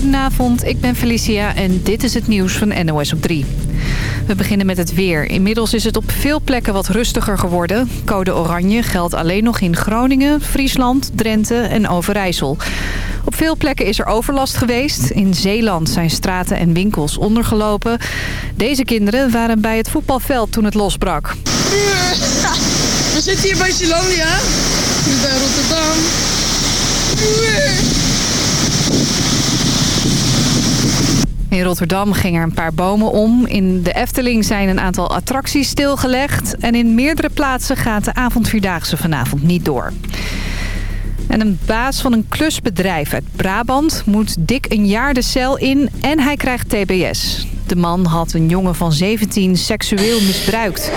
Goedenavond, ik ben Felicia en dit is het nieuws van NOS op 3. We beginnen met het weer. Inmiddels is het op veel plekken wat rustiger geworden. Code oranje geldt alleen nog in Groningen, Friesland, Drenthe en Overijssel. Op veel plekken is er overlast geweest. In Zeeland zijn straten en winkels ondergelopen. Deze kinderen waren bij het voetbalveld toen het losbrak. We zitten hier bij Zeelandia. Bij Rotterdam. In Rotterdam gingen er een paar bomen om. In de Efteling zijn een aantal attracties stilgelegd. En in meerdere plaatsen gaat de avondvierdaagse vanavond niet door. En een baas van een klusbedrijf uit Brabant moet dik een jaar de cel in en hij krijgt tbs. De man had een jongen van 17 seksueel misbruikt.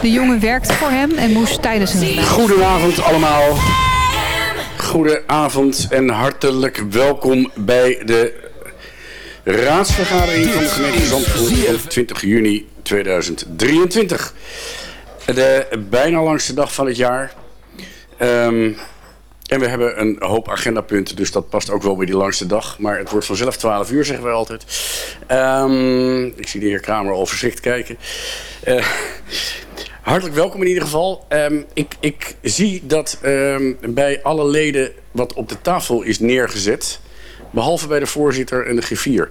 De jongen werkte voor hem en moest tijdens een... Goedenavond allemaal. Goedenavond en hartelijk welkom bij de raadsvergadering van de gemeente Zandvoort op 20 juni 2023. De bijna langste dag van het jaar. Um, en we hebben een hoop agendapunten, dus dat past ook wel bij die langste dag. Maar het wordt vanzelf 12 uur, zeggen wij altijd. Um, ik zie de heer Kramer al verschrikt kijken. Uh, hartelijk welkom in ieder geval. Um, ik, ik, zie dat bij alle leden wat op de tafel is neergezet... Behalve bij de voorzitter en de griffier.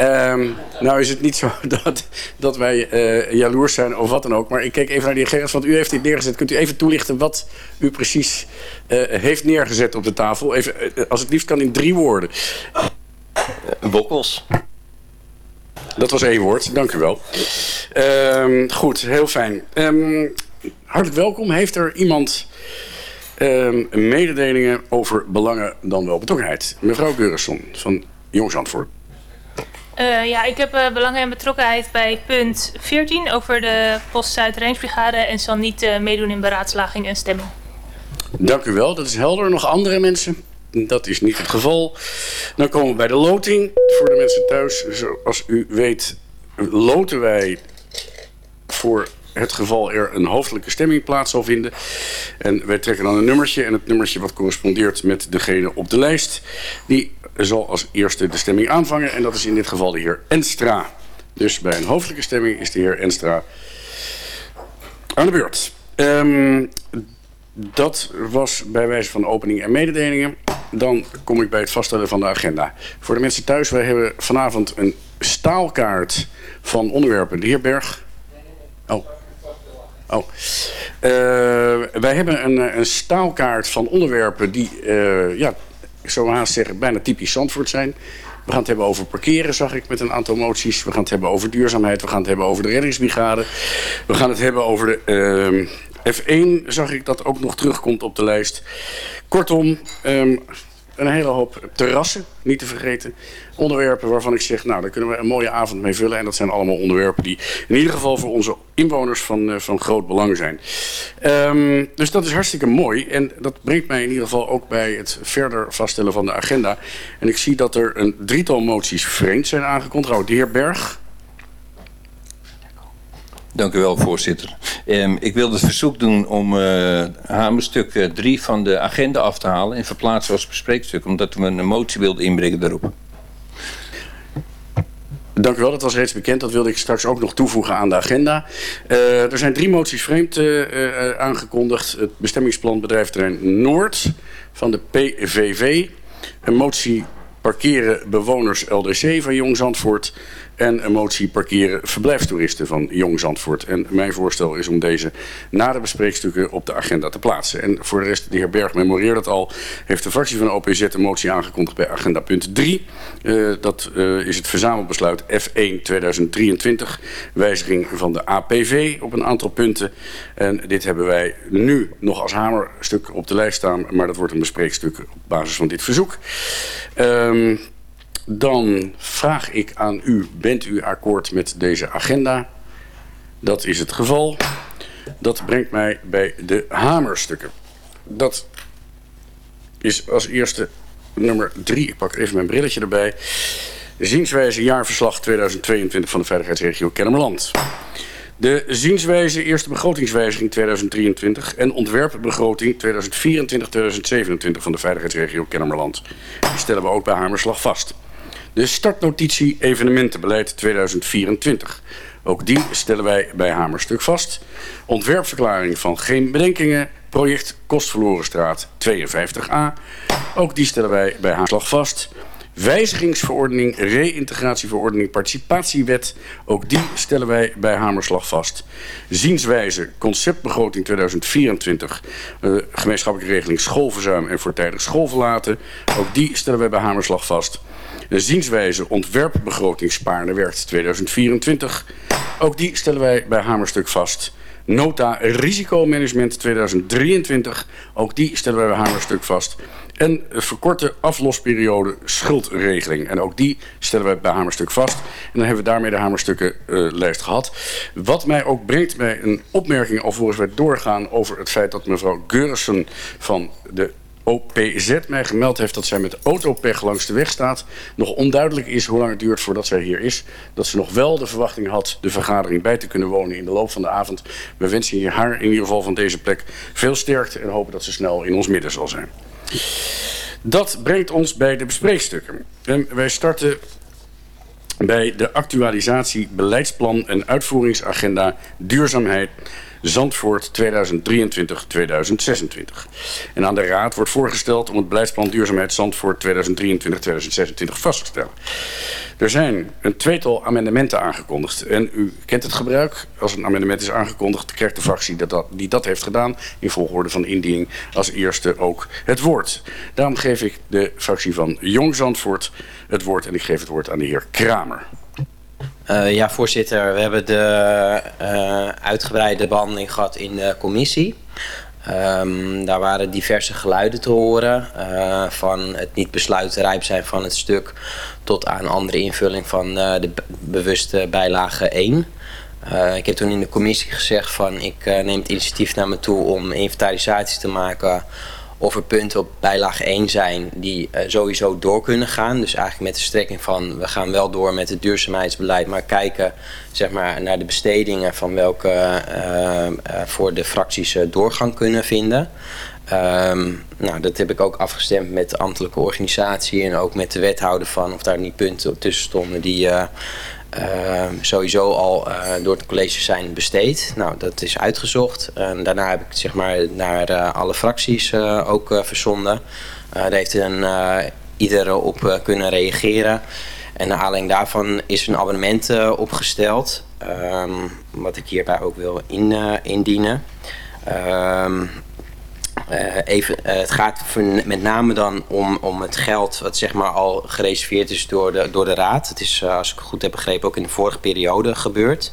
Um, nou is het niet zo dat, dat wij uh, jaloers zijn of wat dan ook. Maar ik kijk even naar de heer Gerrits, want u heeft dit neergezet. Kunt u even toelichten wat u precies uh, heeft neergezet op de tafel? Even, uh, als het liefst kan in drie woorden. Bokkels. Dat was één woord, dank u wel. Um, goed, heel fijn. Um, hartelijk welkom. Heeft er iemand um, mededelingen over belangen dan wel betrokkenheid. Mevrouw Geurisson van Jongs Antwoord. Uh, ja, ik heb uh, belangen en betrokkenheid bij punt 14 over de Post Zuid Rijnsbrigade en zal niet uh, meedoen in beraadslaging en stemming. Dank u wel, dat is helder. Nog andere mensen? Dat is niet het geval. Dan komen we bij de loting. Voor de mensen thuis, zoals u weet, loten wij voor het geval er een hoofdelijke stemming plaats zal vinden. En wij trekken dan een nummertje en het nummertje wat correspondeert met degene op de lijst. Die zal als eerste de stemming aanvangen en dat is in dit geval de heer Enstra. Dus bij een hoofdelijke stemming is de heer Enstra aan de beurt. Um, dat was bij wijze van opening en mededelingen. Dan kom ik bij het vaststellen van de agenda. Voor de mensen thuis, wij hebben vanavond een staalkaart van onderwerpen. De heer Berg. Oh. Oh. Uh, wij hebben een, een staalkaart van onderwerpen die, uh, ja, ik zou haast zeggen, bijna typisch Zandvoort zijn. We gaan het hebben over parkeren, zag ik, met een aantal moties. We gaan het hebben over duurzaamheid. We gaan het hebben over de reddingsbrigade. We gaan het hebben over de uh, F1, zag ik dat ook nog terugkomt op de lijst. Kortom, um, een hele hoop terrassen, niet te vergeten. Onderwerpen waarvan ik zeg, nou, daar kunnen we een mooie avond mee vullen. En dat zijn allemaal onderwerpen die in ieder geval voor onze inwoners van, uh, van groot belang zijn. Um, dus dat is hartstikke mooi. En dat brengt mij in ieder geval ook bij het verder vaststellen van de agenda. En ik zie dat er een drietal moties vreemd zijn aangekondigd. De heer Berg. Dank u wel, voorzitter. Um, ik wil het verzoek doen om uh, hamerstuk 3 van de agenda af te halen... en verplaatsen als bespreekstuk, omdat we een motie wilden inbrengen daarop. Dank u wel, dat was reeds bekend. Dat wilde ik straks ook nog toevoegen aan de agenda. Uh, er zijn drie moties vreemd aangekondigd. Het bestemmingsplan bedrijfterrein Noord van de PVV. Een motie parkeren bewoners LDC van Jong Zandvoort en een motie parkeren verblijfstoeristen van Jong Zandvoort. En mijn voorstel is om deze na de bespreekstukken op de agenda te plaatsen. En voor de rest, de heer Berg memoreert het al, heeft de fractie van de OPZ een motie aangekondigd bij agenda punt 3. Uh, dat uh, is het verzamelbesluit F1 2023, wijziging van de APV op een aantal punten. En dit hebben wij nu nog als hamerstuk op de lijst staan, maar dat wordt een bespreekstuk op basis van dit verzoek. Um, dan vraag ik aan u, bent u akkoord met deze agenda? Dat is het geval. Dat brengt mij bij de hamerstukken. Dat is als eerste nummer drie. Ik pak even mijn brilletje erbij. Zienswijze jaarverslag 2022 van de Veiligheidsregio Kennemerland. De zienswijze eerste begrotingswijziging 2023 en ontwerpbegroting 2024-2027 van de Veiligheidsregio Kennemerland. Die stellen we ook bij Hamerslag vast. De startnotitie evenementenbeleid 2024. Ook die stellen wij bij Hamerstuk vast. Ontwerpverklaring van geen bedenkingen. Project Kostverlorenstraat 52a. Ook die stellen wij bij Hamerslag vast. Wijzigingsverordening, reïntegratieverordening, participatiewet. Ook die stellen wij bij Hamerslag vast. Zienswijze, conceptbegroting 2024. Uh, gemeenschappelijke regeling schoolverzuim en voortijdig schoolverlaten. Ook die stellen wij bij Hamerslag vast. De zienswijze ontwerpbegroting Spaarne-Werkt 2024. Ook die stellen wij bij Hamerstuk vast. Nota risicomanagement 2023. Ook die stellen wij bij Hamerstuk vast. En verkorte aflosperiode schuldregeling. En ook die stellen wij bij Hamerstuk vast. En dan hebben we daarmee de Hamerstukkenlijst uh, gehad. Wat mij ook brengt bij een opmerking alvorens wij doorgaan over het feit dat mevrouw Geurissen van de OPZ mij gemeld heeft dat zij met autopech langs de weg staat. Nog onduidelijk is hoe lang het duurt voordat zij hier is. Dat ze nog wel de verwachting had de vergadering bij te kunnen wonen in de loop van de avond. We wensen haar in ieder geval van deze plek veel sterkte en hopen dat ze snel in ons midden zal zijn. Dat brengt ons bij de bespreekstukken. En wij starten bij de actualisatie beleidsplan en uitvoeringsagenda duurzaamheid Zandvoort 2023-2026. En aan de Raad wordt voorgesteld om het beleidsplan duurzaamheid Zandvoort 2023-2026 vast te stellen. Er zijn een tweetal amendementen aangekondigd. En u kent het gebruik. Als een amendement is aangekondigd, krijgt de fractie dat dat, die dat heeft gedaan... in volgorde van indiening als eerste ook het woord. Daarom geef ik de fractie van Jong Zandvoort het woord... en ik geef het woord aan de heer Kramer. Uh, ja, voorzitter. We hebben de uh, uitgebreide behandeling gehad in de commissie. Um, daar waren diverse geluiden te horen. Uh, van het niet besluitrijp zijn van het stuk... tot aan andere invulling van de bewuste bijlage 1. ik heb toen in de commissie gezegd van... ik neem het initiatief naar me toe om inventarisatie te maken of er punten op bijlage 1 zijn die uh, sowieso door kunnen gaan. Dus eigenlijk met de strekking van we gaan wel door met het duurzaamheidsbeleid, maar kijken zeg maar, naar de bestedingen van welke uh, uh, voor de fracties doorgang kunnen vinden. Um, nou, dat heb ik ook afgestemd met de ambtelijke organisatie en ook met de wethouder van of daar niet punten tussen stonden die sowieso al uh, door het college zijn besteed. Nou, dat is uitgezocht. Daarna heb ik het zeg maar naar uh, alle fracties ook verzonden. daar heeft een, ieder op kunnen reageren. En naar aanleiding daarvan is een abonnement opgesteld. Um, wat ik hierbij ook wil in, indienen. Um, uh, even, uh, het gaat met name dan om, om het geld wat zeg maar al gereserveerd is door de, door de raad. Het is, uh, als ik goed heb begrepen, ook in de vorige periode gebeurd.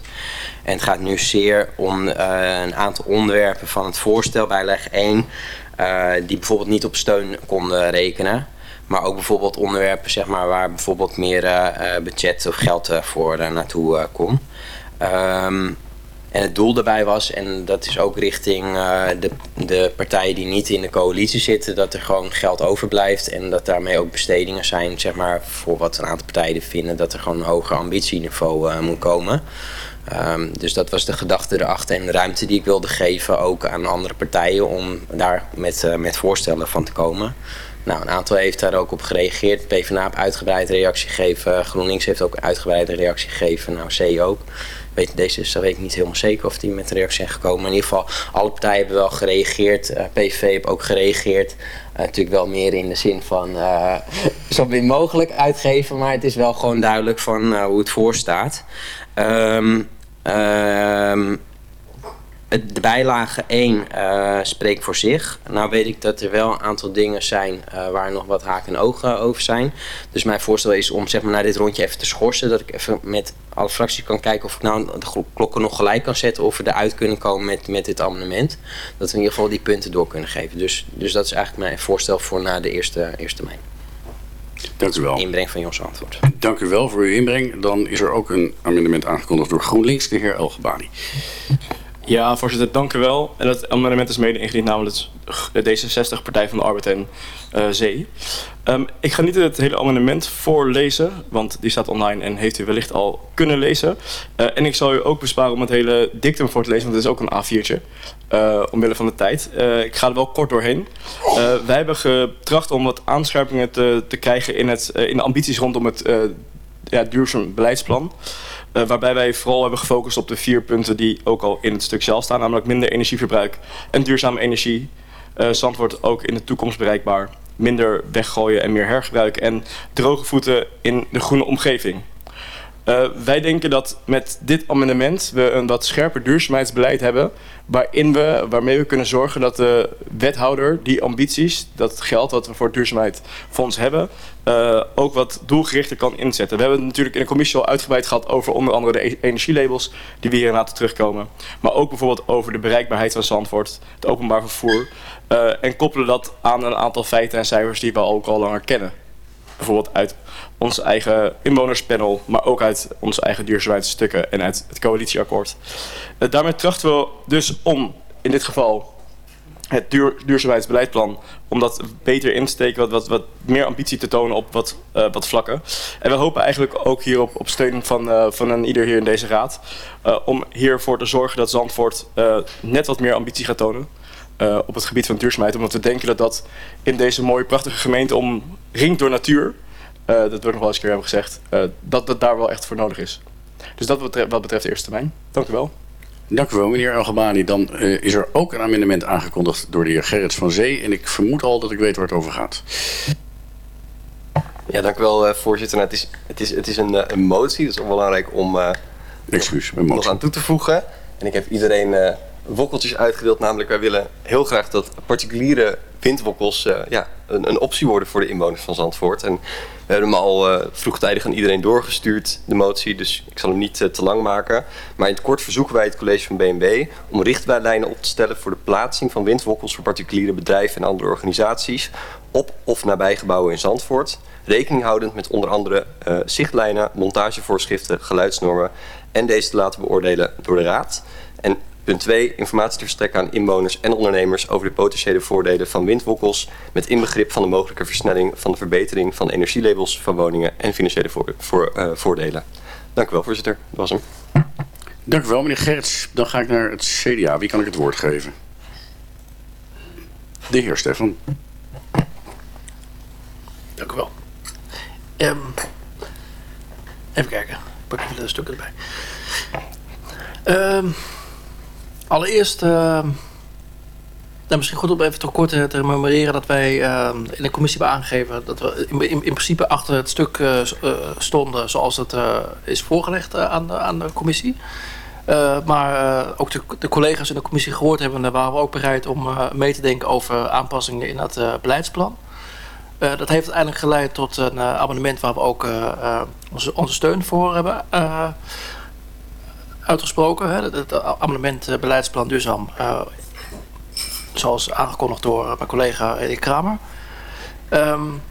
En het gaat nu zeer om een aantal onderwerpen van het voorstel bij leg 1... die bijvoorbeeld niet op steun konden rekenen. Maar ook bijvoorbeeld onderwerpen zeg maar, waar bijvoorbeeld meer budget of geld voor naartoe kon. Um, en het doel daarbij was, en dat is ook richting uh, de, de partijen die niet in de coalitie zitten, dat er gewoon geld overblijft en dat daarmee ook bestedingen zijn, zeg maar, voor wat een aantal partijen vinden, dat er gewoon een hoger ambitieniveau uh, moet komen. Um, dus dat was de gedachte erachter en de ruimte die ik wilde geven ook aan andere partijen om daar met, uh, met voorstellen van te komen. Nou, een aantal heeft daar ook op gereageerd. PvdA heeft uitgebreid reactie gegeven. GroenLinks heeft ook uitgebreid reactie gegeven. Nou, C ook weet, deze is, weet ik niet helemaal zeker of die met een reactie zijn gekomen. In ieder geval, alle partijen hebben wel gereageerd. Uh, eh, PVV heeft ook gereageerd. Uh, natuurlijk wel meer in de zin van uh, zo min mogelijk uitgeven. Maar het is wel gewoon duidelijk van hoe het voor staat. Um, um, de bijlage 1 uh, spreekt voor zich. Nou weet ik dat er wel een aantal dingen zijn uh, waar nog wat haken en ogen over zijn. Dus mijn voorstel is om zeg maar, naar dit rondje even te schorsen. Dat ik even met alle fracties kan kijken of ik nou de klokken nog gelijk kan zetten. Of we eruit kunnen komen met, met dit amendement. Dat we in ieder geval die punten door kunnen geven. Dus, dus dat is eigenlijk mijn voorstel voor na de eerste, eerste termijn. Dank u wel. Inbreng van Jos antwoord. Dank u wel voor uw inbreng. Dan is er ook een amendement aangekondigd door GroenLinks, de heer Elgebani. Ja, voorzitter, dank u wel. En dat amendement is mede ingediend namens de D66, Partij van de Arbeid en uh, Zee. Um, ik ga niet het hele amendement voorlezen, want die staat online en heeft u wellicht al kunnen lezen. Uh, en ik zal u ook besparen om het hele dictum voor te lezen, want het is ook een A4'tje, uh, omwille van de tijd. ik ga er wel kort doorheen. wij hebben getracht om wat aanscherpingen te, te krijgen in, het, in de ambities rondom het ja, duurzaam beleidsplan. Uh, waarbij wij vooral hebben gefocust op de vier punten die ook al in het stuk zelf staan. Namelijk minder energieverbruik en duurzame energie. Uh, zand wordt ook in de toekomst bereikbaar. Minder weggooien en meer hergebruik. En droge voeten in de groene omgeving. Uh, wij denken dat met dit amendement we een wat scherper duurzaamheidsbeleid hebben. Waarin we, waarmee we kunnen zorgen dat de wethouder die ambities, dat geld wat we voor het duurzaamheidsfonds hebben, uh, ook wat doelgerichter kan inzetten. We hebben het natuurlijk in de commissie al uitgebreid gehad over onder andere de e-, energielabels die we hier laten terugkomen. Maar ook bijvoorbeeld over de bereikbaarheid van Zandvoort, het openbaar vervoer. Uh, en koppelen dat aan een aantal feiten en cijfers die we ook al langer kennen. Bijvoorbeeld uit ons eigen inwonerspanel, maar ook uit onze eigen duurzaamheidsstukken en uit het coalitieakkoord. Uh, daarmee trachten we dus om, in dit geval, het duur, om dat beter in te steken, wat, wat, wat meer ambitie te tonen op wat, uh, wat vlakken. En we hopen eigenlijk ook hierop op steun van, uh, van een ieder hier in deze raad, om hiervoor te zorgen dat Zandvoort net wat meer ambitie gaat tonen. op het gebied van duurzaamheid, omdat we denken dat dat in deze mooie prachtige gemeente omringd door natuur, uh, dat we nog wel eens een keer hebben gezegd, uh, dat dat daar wel echt voor nodig is. Dus dat betreft, wat betreft de eerste termijn. Dank u wel. Dank u wel, meneer Elgebani. Dan uh, is er ook een amendement aangekondigd door de heer Gerrits van Zee. En ik vermoed al dat ik weet waar het over gaat. Ja, dank u wel, voorzitter. Nou, het, is, het, is, het is een, een motie, dat is ook belangrijk om Excuus, nog, nog aan toe te voegen. En ik heb iedereen wokkeltjes uitgedeeld. Namelijk, wij willen heel graag dat particuliere windwokkels uh, ja, een, een, optie worden voor de inwoners van Zandvoort. En we hebben hem al uh, vroegtijdig aan iedereen doorgestuurd, de motie. Dus ik zal hem niet uh, te lang maken. Maar in het kort verzoeken wij het college van BNB om richtlijnen op te stellen voor de plaatsing van windwokkels voor particuliere bedrijven en andere organisaties op of nabij gebouwen in Zandvoort. Rekening houdend met onder andere zichtlijnen, montagevoorschriften, geluidsnormen en deze te laten beoordelen door de Raad. En Punt 2. Informatie te verstrekken aan inwoners en ondernemers over de potentiële voordelen van windwokkels. Met inbegrip van de mogelijke versnelling van de verbetering van energielabels van woningen en financiële voor, voor, uh, voordelen. Dank u wel, voorzitter. Dat was hem. Dank u wel, meneer Gerts. Dan ga ik naar het CDA. Wie kan ik het woord geven? De heer Stefan. Dank u wel. Um, even kijken. Ik pak even de stukken erbij. Um, Allereerst, uh, nou misschien goed om even toch kort te, memoreren dat wij uh, in de commissie hebben aangegeven dat we in, in, in principe achter het stuk uh, stonden zoals het is voorgelegd aan, de, aan de commissie. maar ook de, de, collega's in de commissie gehoord hebben, waren we ook bereid om mee te denken over aanpassingen in het beleidsplan. dat heeft uiteindelijk geleid tot een abonnement waar we ook onze, onze, steun voor hebben uitgesproken. Hè, het amendement eh, beleidsplan duurzaam. Uh, zoals aangekondigd door mijn collega Erik Kramer. Um,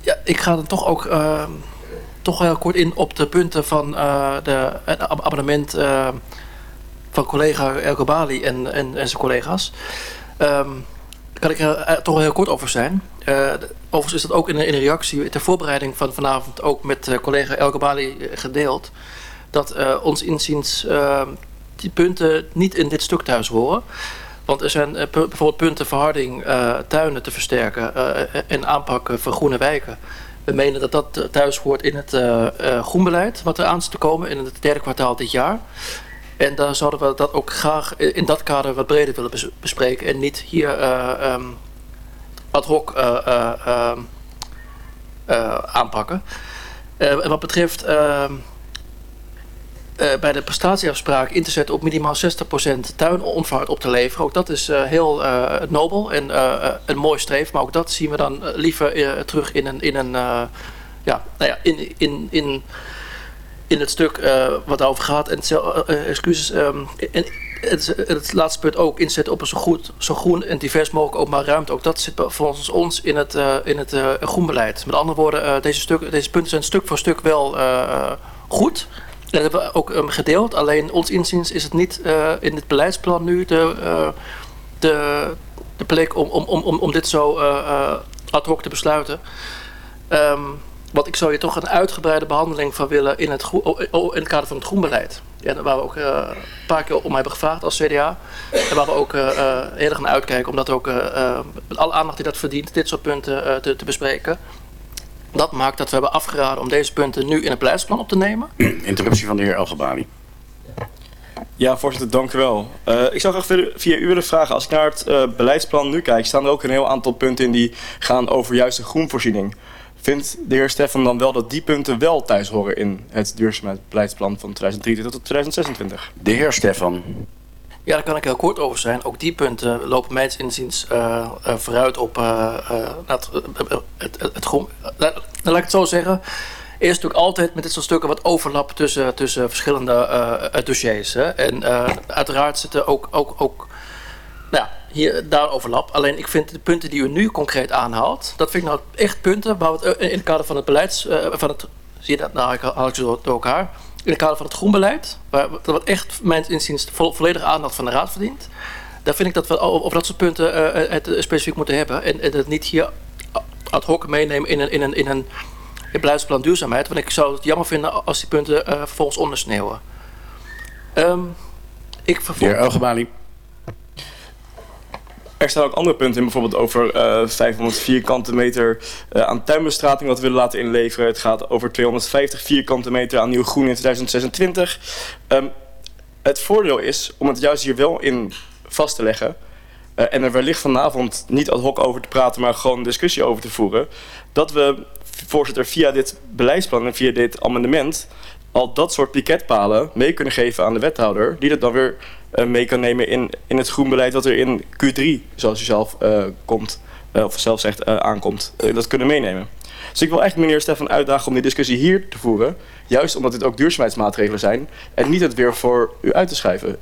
ja, ik ga dan toch ook uh, toch heel kort in op de punten van de, het abonnement uh, van collega Elke Bali en, en, en zijn collega's. Um, kan ik er toch heel kort over zijn. overigens is dat ook in, in een reactie ter voorbereiding van vanavond ook met collega Elke Bali gedeeld dat uh, ons inziens uh, die punten niet in dit stuk thuis horen. Want er zijn uh, bijvoorbeeld punten verharding tuinen te versterken en aanpakken van groene wijken. We menen dat dat thuis hoort in het groenbeleid wat er aan zit te komen in het derde kwartaal dit jaar. En daar zouden we dat ook graag in dat kader wat breder willen bespreken en niet hier um, ad hoc ehm, aanpakken. en wat betreft ehm, uh, bij de prestatieafspraak in te zetten op minimaal 60% tuinonvaart op te leveren. Ook dat is uh, heel uh, nobel en een mooi streef. Maar ook dat zien we dan liever terug in een, in een ja, nou ja, in, in, in, in het stuk wat over gaat. En excuses. Um, en, het, het, laatste punt ook inzetten op een zo, goed, zo groen en divers mogelijk openbaar ruimte. Ook dat zit volgens ons in het, in het groenbeleid. Met andere woorden, deze, stuk, deze punten zijn stuk voor stuk wel goed. Dat hebben we ook gedeeld. Alleen ons inziens is het niet uh, in het beleidsplan nu de, uh, de, de plek om, om, om, om dit zo uh, ad hoc te besluiten. Um, want ik zou je toch een uitgebreide behandeling van willen in het, in het kader van het groenbeleid. Ja, waar we ook een paar keer om hebben gevraagd als CDA. En waar we ook heel erg naar uitkijken om dat ook alle aandacht die dat verdient, dit soort punten te, te, bespreken. Dat maakt dat we hebben afgeraden om deze punten nu in het beleidsplan op te nemen. Interruptie van de heer Elgebani. Ja, voorzitter, dank u wel. Uh, ik zou graag via u willen vragen, als ik naar het uh, beleidsplan nu kijk, staan er ook een heel aantal punten in die gaan over juist de groenvoorziening. Vindt de heer Stefan dan wel dat die punten wel thuis horen in het duurzaamheidsbeleidsplan van 2023 tot 2026? De heer Stefan. Ja, daar kan ik heel kort over zijn. Ook die punten lopen mijns inziens uh, uh, vooruit op uh, het, het, het, het laat ik het zo zeggen. Eerst natuurlijk altijd met dit soort stukken wat overlap tussen, tussen verschillende dossiers. Hè. En uiteraard zitten ook, ook, ook nou hier, daar overlap. Alleen ik vind de punten die u nu concreet aanhaalt, dat vind ik nou echt punten waar we het in het kader van het beleids, van het, zie je dat, nou haal ze door elkaar in het kader van het groenbeleid, waar, wat echt mijn inziens vo volledige aandacht van de Raad verdient. Daar vind ik dat we over dat soort punten uh, het specifiek moeten hebben. En, en het niet hier ad hoc meenemen in een, in een, in een beleidsplan duurzaamheid. Want ik zou het jammer vinden als die punten uh, vervolgens ondersneeuwen. Um, ik vervolg... Heer Elgebali. Er staan ook andere punten in, bijvoorbeeld over uh, 500 vierkante meter uh, aan tuinbestrating wat we willen laten inleveren. Het gaat over 250 vierkante meter aan nieuw groen in 2026. Um, het voordeel is om het juist hier wel in vast te leggen. Uh, en er wellicht vanavond niet ad hoc over te praten, maar gewoon een discussie over te voeren. Dat we, voorzitter, via dit beleidsplan en via dit amendement al dat soort piketpalen mee kunnen geven aan de wethouder. Die dat dan weer mee kan nemen in, in het groenbeleid wat er in Q3, zoals u zelf uh, komt, uh, of zelf zegt, aankomt. dat kunnen meenemen. Dus ik wil echt meneer Stefan uitdagen om die discussie hier te voeren. Juist omdat dit ook duurzaamheidsmaatregelen zijn. En niet het weer voor u uit te schrijven.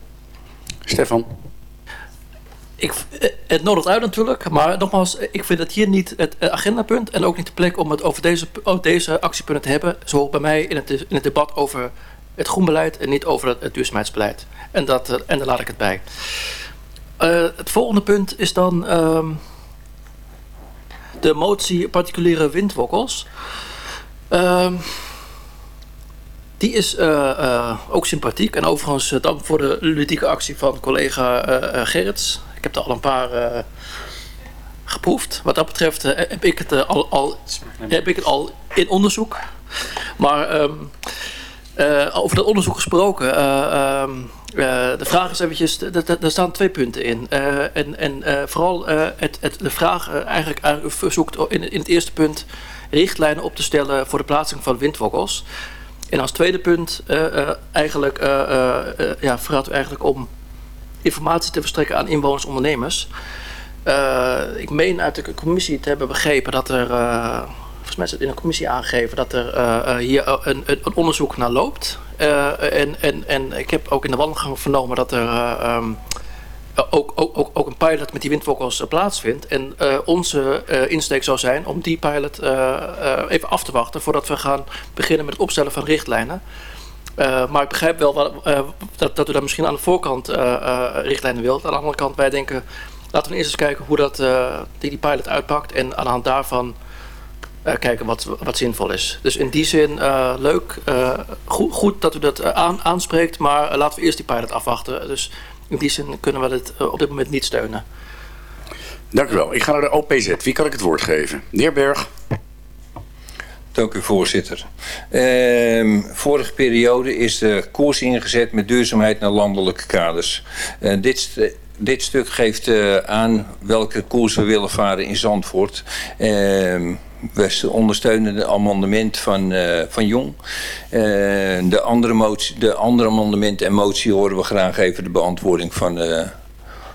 Stefan. Ik, het nodigt uit natuurlijk, maar nogmaals, ik vind het hier niet het agendapunt en ook niet de plek om het over deze, over deze actiepunten te hebben. Zo bij mij in het, in het debat over het groenbeleid en niet over het, het duurzaamheidsbeleid. En, dat, uh, en daar laat ik het bij. Uh, het volgende punt is dan uh, de motie particuliere windwokkels. Ehm, die is uh, ook sympathiek. En overigens dank voor de ludieke actie van collega Gerrits. Ik heb er al een paar geproefd. Wat dat betreft heb, ik het, al, al, heb ik het al in onderzoek. Maar... Um, uh, over dat onderzoek gesproken. Uh, um, uh, de vraag is eventjes, er staan twee punten in. en en vooral het, het, de vraag eigenlijk, verzoekt in, in het eerste punt richtlijnen op te stellen voor de plaatsing van windwokkels. En als tweede punt eigenlijk, ja, vraagt u eigenlijk om informatie te verstrekken aan inwoners ondernemers. ik meen uit de commissie te hebben begrepen dat er volgens mij is het in een commissie aangegeven dat er uh, hier een, een, onderzoek naar loopt. En, en, en ik heb ook in de wandelgang vernomen dat er uh, um, ook, ook, ook een pilot met die windwokkels plaatsvindt. En onze insteek zou zijn om die pilot even af te wachten voordat we gaan beginnen met het opstellen van richtlijnen. maar ik begrijp wel wat, dat, dat u daar misschien aan de voorkant richtlijnen wilt. Aan de andere kant, wij denken, laten we eerst eens kijken hoe dat, die, die pilot uitpakt. En aan de hand daarvan kijken wat, wat zinvol is. Dus in die zin uh, leuk, uh, goed, goed, dat u dat aan, aanspreekt, maar laten we eerst die pilot afwachten. Dus in die zin kunnen we het op dit moment niet steunen. Dank u wel. Ik ga naar de OPZ. Wie kan ik het woord geven? De heer Berg. Dank u voorzitter. Uh, vorige periode is de koers ingezet met duurzaamheid naar landelijke kaders. Uh, dit, dit stuk geeft uh, aan welke koers we willen varen in Zandvoort. Uh, we ondersteunen het amendement van, uh, van Jong. Uh, de, andere motie, de andere amendement en motie horen we graag even de beantwoording van, uh,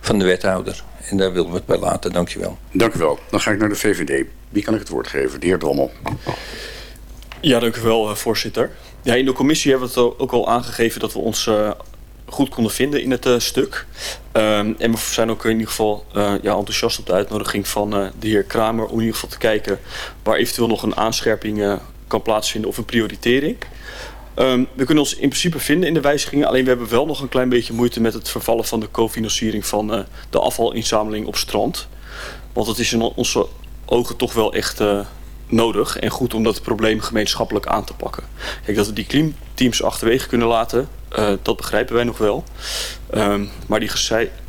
van de wethouder. En daar willen we het bij laten. Dank je wel. Dank u wel. Dan ga ik naar de VVD. Wie kan ik het woord geven? De heer Drommel. Ja, dank u wel, voorzitter. Ja, in de commissie hebben we het ook al aangegeven dat we ons goed konden vinden in het uh, stuk. Um, en we zijn ook in ieder geval uh, ja, enthousiast op de uitnodiging van uh, de heer Kramer... om in ieder geval te kijken waar eventueel nog een aanscherping kan plaatsvinden of een prioritering. Um, we kunnen ons in principe vinden in de wijzigingen. Alleen we hebben wel nog een klein beetje moeite met het vervallen van de cofinanciering van de afvalinzameling op strand. Want het is in onze ogen toch wel echt nodig en goed om dat probleem gemeenschappelijk aan te pakken. Kijk, dat we die teams achterwege kunnen laten, uh, dat begrijpen wij nog wel. Um, maar die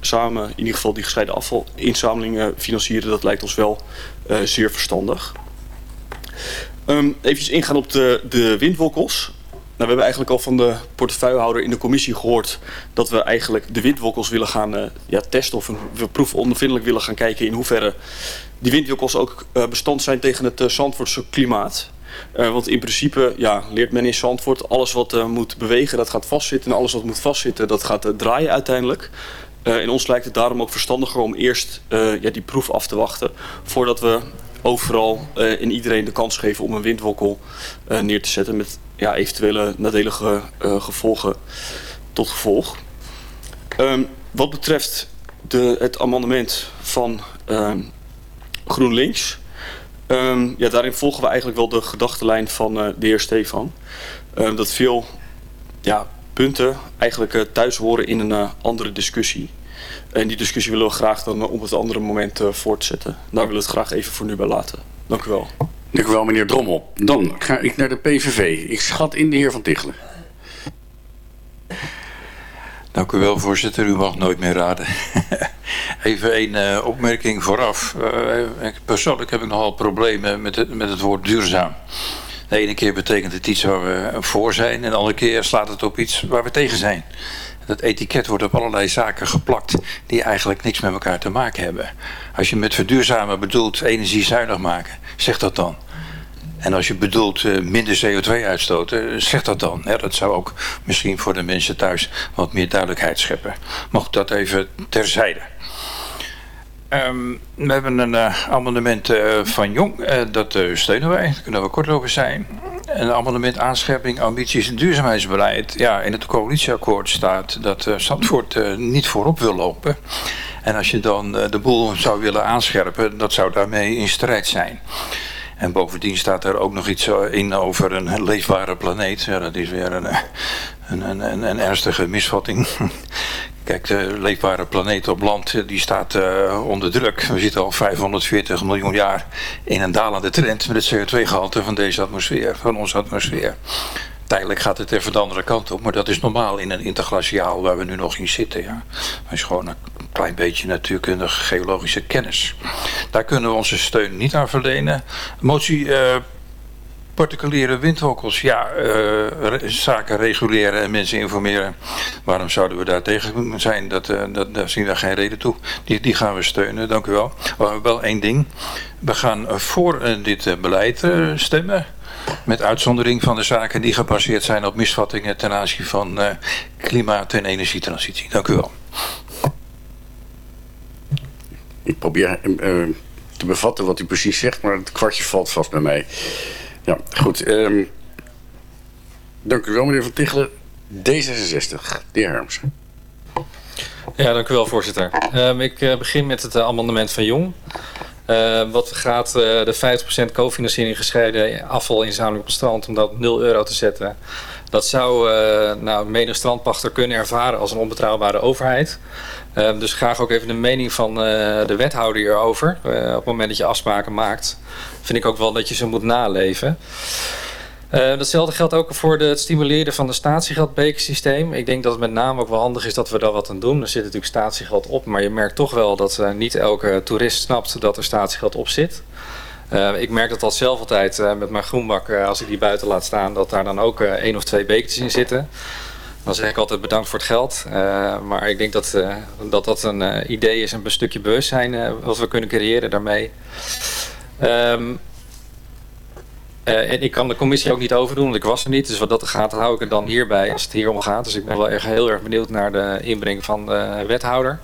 samen, in ieder geval die gescheiden afvalinzamelingen financieren, dat lijkt ons wel uh, zeer verstandig. Um, even ingaan op de, de windwokkels. Nou, we hebben eigenlijk al van de portefeuillehouder in de commissie gehoord dat we eigenlijk de windwokkels willen gaan uh, ja, testen of we proeven ondervindelijk willen gaan kijken in hoeverre die windwokkels ook bestand zijn tegen het Zandvoortse klimaat. Uh, want in principe ja, leert men in Zandvoort alles wat uh, moet bewegen, dat gaat vastzitten. En alles wat moet vastzitten, dat gaat uh, draaien uiteindelijk. In ons lijkt het daarom ook verstandiger om eerst ja, die proef af te wachten. Voordat we overal in iedereen de kans geven om een windwokkel neer te zetten. Met ja, eventuele nadelige gevolgen tot gevolg. Um, wat betreft de, het amendement van um, GroenLinks. Um, ja, daarin volgen we eigenlijk wel de gedachtenlijn van uh, de heer Stefan. Uh, dat veel ja, punten eigenlijk uh, thuis horen in een uh, andere discussie. En die discussie willen we graag dan op het andere moment uh, voortzetten. Daar willen we het graag even voor nu bij laten. Dank u wel. Dank u wel, meneer Drommel. Dan ga ik naar de PVV. Ik schat in de heer Van Tichelen. Dank u wel, voorzitter. U mag nooit meer raden. Even een uh, opmerking vooraf. Uh, persoonlijk heb ik nogal problemen met het, met het woord duurzaam. De ene keer betekent het iets waar we voor zijn en de andere keer slaat het op iets waar we tegen zijn. Dat etiket wordt op allerlei zaken geplakt die eigenlijk niks met elkaar te maken hebben. Als je met verduurzamen bedoelt energiezuinig maken, zeg dat dan. En als je bedoelt minder CO2 uitstoten, zeg dat dan. Dat zou ook misschien voor de mensen thuis wat meer duidelijkheid scheppen. Mocht dat even terzijde. Um, we hebben een uh, amendement uh, van Jong, uh, dat steunen wij, daar kunnen we kort over zijn. Een amendement aanscherping, ambities en duurzaamheidsbeleid. Ja, in het coalitieakkoord staat dat Zandvoort niet voorop wil lopen. En als je dan de boel zou willen aanscherpen, dat zou daarmee in strijd zijn. En bovendien staat er ook nog iets in over een leefbare planeet. Ja, dat is weer een, een, een, een ernstige misvatting. Kijk, de leefbare planeet op land die staat uh, onder druk. We zitten al 540 miljoen jaar in een dalende trend met het CO2-gehalte van deze atmosfeer, van onze atmosfeer. Tijdelijk gaat het even de andere kant op, maar dat is normaal in een interglaciaal waar we nu nog in zitten. Ja. Dat is gewoon een klein beetje natuurkundige geologische kennis. Daar kunnen we onze steun niet aan verlenen. Motie uh, particuliere windhokkels, ja, uh, zaken reguleren en mensen informeren. Waarom zouden we daar tegen zijn? Dat, uh, dat, daar zien we geen reden toe. Die, die gaan we steunen, dank u wel. Uh, wel één ding. We gaan voor dit beleid stemmen. Met uitzondering van de zaken die gebaseerd zijn op misvattingen ten aanzien van klimaat- en energietransitie. Dank u wel. Ik probeer te bevatten wat u precies zegt, maar het kwartje valt vast bij mij. Ja, goed. Um, dank u wel, meneer Van Tichelen. D66, de heer Hermsen. Ja, dank u wel, voorzitter. Um, ik uh, begin met het uh, amendement van Jong. Uh, wat gaat de 50% cofinanciering gescheiden afvalinzameling op het strand om dat op 0 euro te zetten. Dat zou nou, menig strandpachter kunnen ervaren als een onbetrouwbare overheid. Uh, dus graag ook even de mening van uh, de wethouder hierover. Uh, op het moment dat je afspraken maakt, vind ik ook wel dat je ze moet naleven. datzelfde geldt ook voor de, het stimuleren van het statiegeldbekersysteem. Ik denk dat het met name ook wel handig is dat we daar wat aan doen. Er zit natuurlijk statiegeld op, maar je merkt toch wel dat niet elke toerist snapt dat er statiegeld op zit. ik merk dat al zelf altijd met mijn groenbak, als ik die buiten laat staan, dat daar dan ook één of twee bekertjes in zitten. Dan zeg ik altijd bedankt voor het geld. Uh, maar ik denk dat, uh, dat dat een uh, idee is, een stukje bewustzijn wat we kunnen creëren daarmee. Um, en ik kan de commissie ook niet overdoen, want ik was er niet. Dus wat dat gaat, hou ik er dan hierbij als het hier om gaat. Dus ik ben wel erg, heel erg benieuwd naar de inbreng van de wethouder.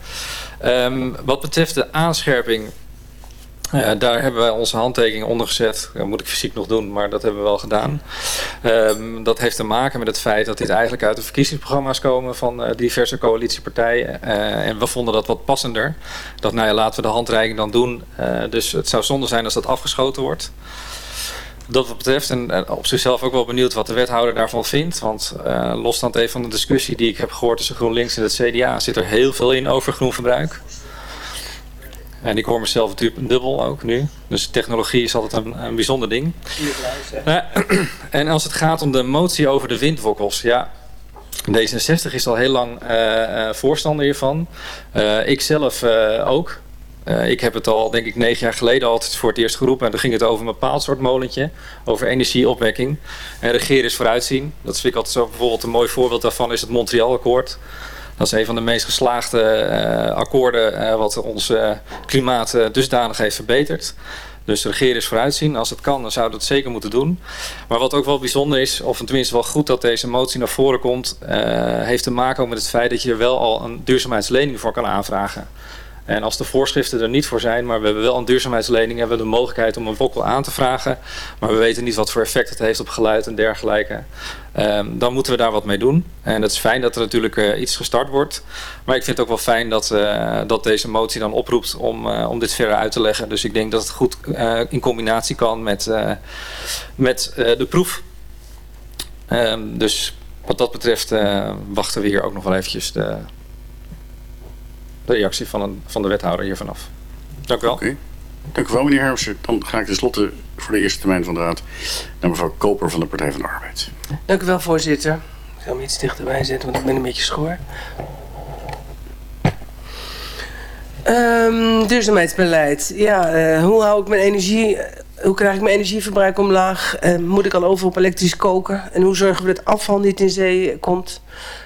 Um, wat betreft de aanscherping uh, daar hebben wij onze handtekening onder gezet. Dat moet ik fysiek nog doen, maar dat hebben we wel gedaan. Um, dat heeft te maken met het feit dat dit eigenlijk uit de verkiezingsprogramma's komen van uh, diverse coalitiepartijen. Uh, en we vonden dat wat passender. Dat nou ja, laten we de handreiking dan doen. dus het zou zonde zijn als dat afgeschoten wordt. dat wat betreft, en en op zichzelf ook wel benieuwd wat de wethouder daarvan vindt. Want uh, losstand even van de discussie die ik heb gehoord tussen GroenLinks en het CDA, zit er heel veel in over groenverbruik. En ik hoor mezelf natuurlijk dubbel ook nu. Dus technologie is altijd een, een bijzonder ding. Uh, en als het gaat om de motie over de windwokkels, ja, D66 is al heel lang uh, voorstander hiervan. Uh, ik zelf ook. ik heb het al, denk ik, negen jaar geleden altijd voor het eerst geroepen. En toen ging het over een bepaald soort molentje. Over energieopwekking. En regeren is vooruitzien. Dat vind ik altijd zo bijvoorbeeld een mooi voorbeeld daarvan is het Montreal-akkoord. Dat is een van de meest geslaagde uh, akkoorden uh, wat ons uh, klimaat dusdanig heeft verbeterd. Dus regeren is vooruitzien. Als het kan, dan zouden we het zeker moeten doen. Maar wat ook wel bijzonder is, of tenminste wel goed dat deze motie naar voren komt, heeft te maken met het feit dat je er wel al een duurzaamheidslening voor kan aanvragen. En als de voorschriften er niet voor zijn, maar we hebben wel een duurzaamheidslening, hebben we de mogelijkheid om een wokkel aan te vragen. Maar we weten niet wat voor effect het heeft op geluid en dergelijke. Um, dan moeten we daar wat mee doen. En het is fijn dat er natuurlijk uh, iets gestart wordt. Maar ik vind het ook wel fijn dat, uh, dat deze motie dan oproept om, uh, om dit verder uit te leggen. Dus ik denk dat het goed in combinatie kan met, met de proef. Um, dus wat dat betreft wachten we hier ook nog wel eventjes de, de reactie van, een, van de wethouder hiervan af. Dank u wel. Okay. Dank u wel, meneer Hermsen. Dan ga ik tenslotte voor de eerste termijn van de raad naar mevrouw Koper van de Partij van de Arbeid. Dank u wel, voorzitter. Ik ga hem iets dichterbij zetten, want ik ben een beetje schoor. Um, duurzaamheidsbeleid. Ja, uh, hoe hou ik mijn energie... Hoe krijg ik mijn energieverbruik omlaag? Uh, moet ik al over op elektrisch koken? En hoe zorgen we dat afval niet in zee komt?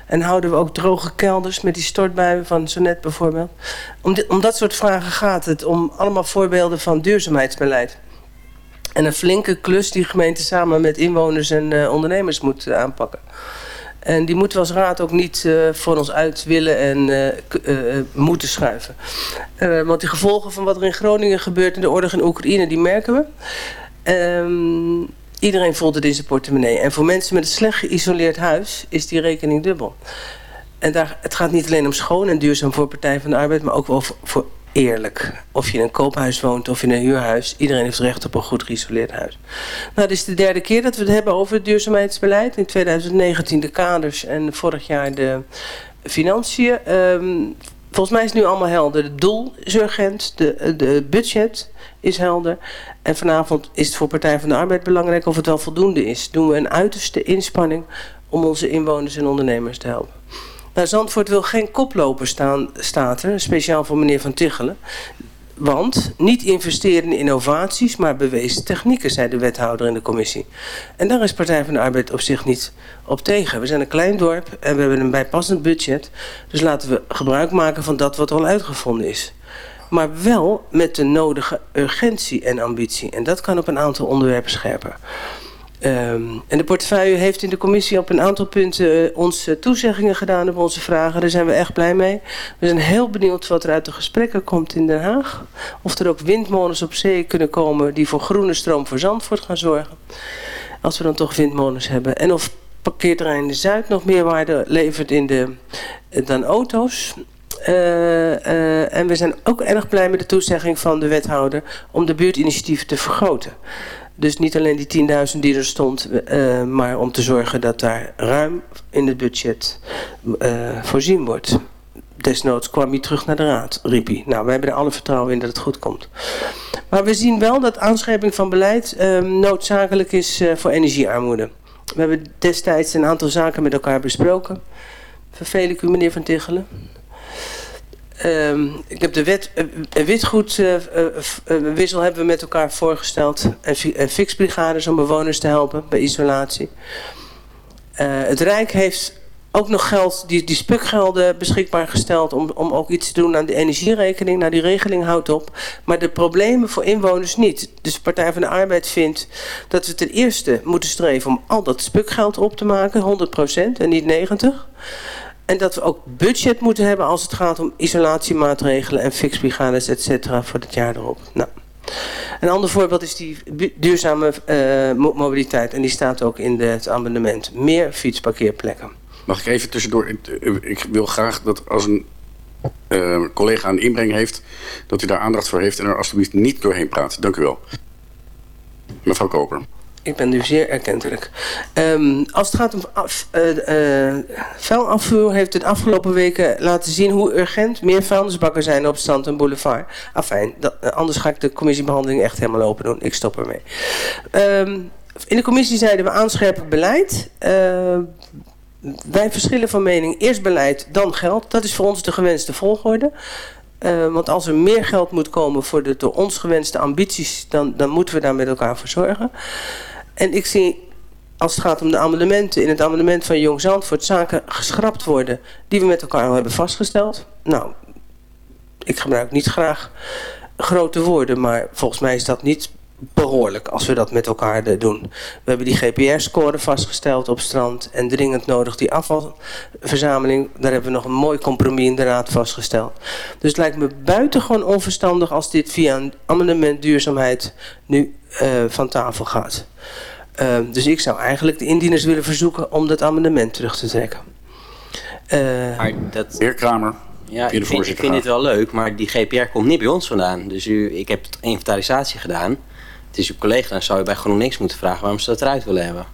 En houden we ook droge kelders met die stortbuien van zo net bijvoorbeeld? Om, dit, om dat soort vragen gaat het. Om allemaal voorbeelden van duurzaamheidsbeleid. En een flinke klus die gemeente samen met inwoners en uh, ondernemers moet uh, aanpakken. En die moeten we als raad ook niet uh, voor ons uit willen en uh, uh, moeten schuiven. want die gevolgen van wat er in Groningen gebeurt en de oorlog in Oekraïne, die merken we. Um, iedereen voelt het in zijn portemonnee. En voor mensen met een slecht geïsoleerd huis is die rekening dubbel. En daar, het gaat niet alleen om schoon en duurzaam voor Partij van de Arbeid, maar ook wel voor eerlijk. Of je in een koophuis woont of in een huurhuis. Iedereen heeft recht op een goed geïsoleerd huis. Nou, dit is de derde keer dat we het hebben over het duurzaamheidsbeleid. In 2019 de kaders en vorig jaar de financiën. Um, volgens mij is het nu allemaal helder. Het doel is urgent, de, de budget is helder. En vanavond is het voor Partij van de Arbeid belangrijk of het wel voldoende is. Doen we een uiterste inspanning om onze inwoners en ondernemers te helpen. Nou, Zandvoort wil geen koploper staan, staat er, speciaal voor meneer Van Tichelen. Want niet investeren in innovaties, maar bewezen technieken, zei de wethouder in de commissie. En daar is Partij van de Arbeid op zich niet op tegen. We zijn een klein dorp en we hebben een bijpassend budget. Dus laten we gebruik maken van dat wat al uitgevonden is. Maar wel met de nodige urgentie en ambitie. En dat kan op een aantal onderwerpen scherpen. Um, en de portefeuille heeft in de commissie op een aantal punten uh, ons uh, toezeggingen gedaan op onze vragen. Daar zijn we echt blij mee. We zijn heel benieuwd wat er uit de gesprekken komt in Den Haag. Of er ook windmolens op zee kunnen komen die voor groene stroom voor Zandvoort gaan zorgen. Als we dan toch windmolens hebben. En of parkeerterrein de Zuid nog meer waarde levert in de, uh, dan auto's. Uh, en we zijn ook erg blij met de toezegging van de wethouder om de buurtinitiatieven te vergroten. Dus niet alleen die 10.000 die er stond, uh, maar om te zorgen dat daar ruim in het budget uh, voorzien wordt. Desnoods kwam hij terug naar de raad, riep hij. Nou, we hebben er alle vertrouwen in dat het goed komt. Maar we zien wel dat aanscherping van beleid uh, noodzakelijk is uh, voor energiearmoede. We hebben destijds een aantal zaken met elkaar besproken. Vervel ik u, meneer Van Tichelen? Um, ik heb de wet, uh, witgoedwissel uh, hebben we met elkaar voorgesteld. En, en fixbrigades om bewoners te helpen bij isolatie. het Rijk heeft ook nog geld, die, die spukgelden beschikbaar gesteld om, om ook iets te doen aan de energierekening. Nou, die regeling houdt op. Maar de problemen voor inwoners niet. Dus de Partij van de Arbeid vindt dat we ten eerste moeten streven om al dat spukgeld op te maken, 100% en niet 90%. En dat we ook budget moeten hebben als het gaat om isolatiemaatregelen en fixbrigades, et cetera, voor het jaar erop. Nou. Een ander voorbeeld is die duurzame uh, mobiliteit. En die staat ook in de, het amendement. Meer fietsparkeerplekken. Mag ik even tussendoor? Ik wil graag dat als een uh, collega een inbreng heeft... dat u daar aandacht voor heeft en er alsjeblieft niet doorheen praat. Dank u wel. Mevrouw Koper. Ik ben nu zeer erkentelijk. Ehm, als het gaat om af, eh, eh, vuilafvoer heeft het afgelopen weken laten zien hoe urgent meer vuilnisbakken zijn op Strand en Boulevard. Afijn, eh, anders ga ik de commissiebehandeling echt helemaal open doen. Ik stop ermee. Ehm, in de commissie zeiden we aanscherpen beleid. Wij verschillen van mening. Eerst beleid, dan geld. Dat is voor ons de gewenste volgorde. Want als er meer geld moet komen voor de door ons gewenste ambities... dan, dan moeten we daar met elkaar voor zorgen. En ik zie, als het gaat om de amendementen... in het amendement van Jong Zandvoort zaken geschrapt worden... die we met elkaar al hebben vastgesteld. Nou, ik gebruik niet graag grote woorden... maar volgens mij is dat niet behoorlijk als we dat met elkaar doen. We hebben die GPR-score vastgesteld op strand en dringend nodig die afvalverzameling. Daar hebben we nog een mooi compromis in de raad vastgesteld. Dus het lijkt me buitengewoon onverstandig als dit via een amendement duurzaamheid nu uh, van tafel gaat. Uh, dus ik zou eigenlijk de indieners willen verzoeken om dat amendement terug te trekken. Uh, maar dat... Heer Kramer. Ja, ik vind, ik vind dit wel leuk, maar die GPR komt niet bij ons vandaan. Dus u, ik heb inventarisatie gedaan. Het is uw collega, dan zou je bij GroenLinks moeten vragen waarom ze dat eruit willen hebben.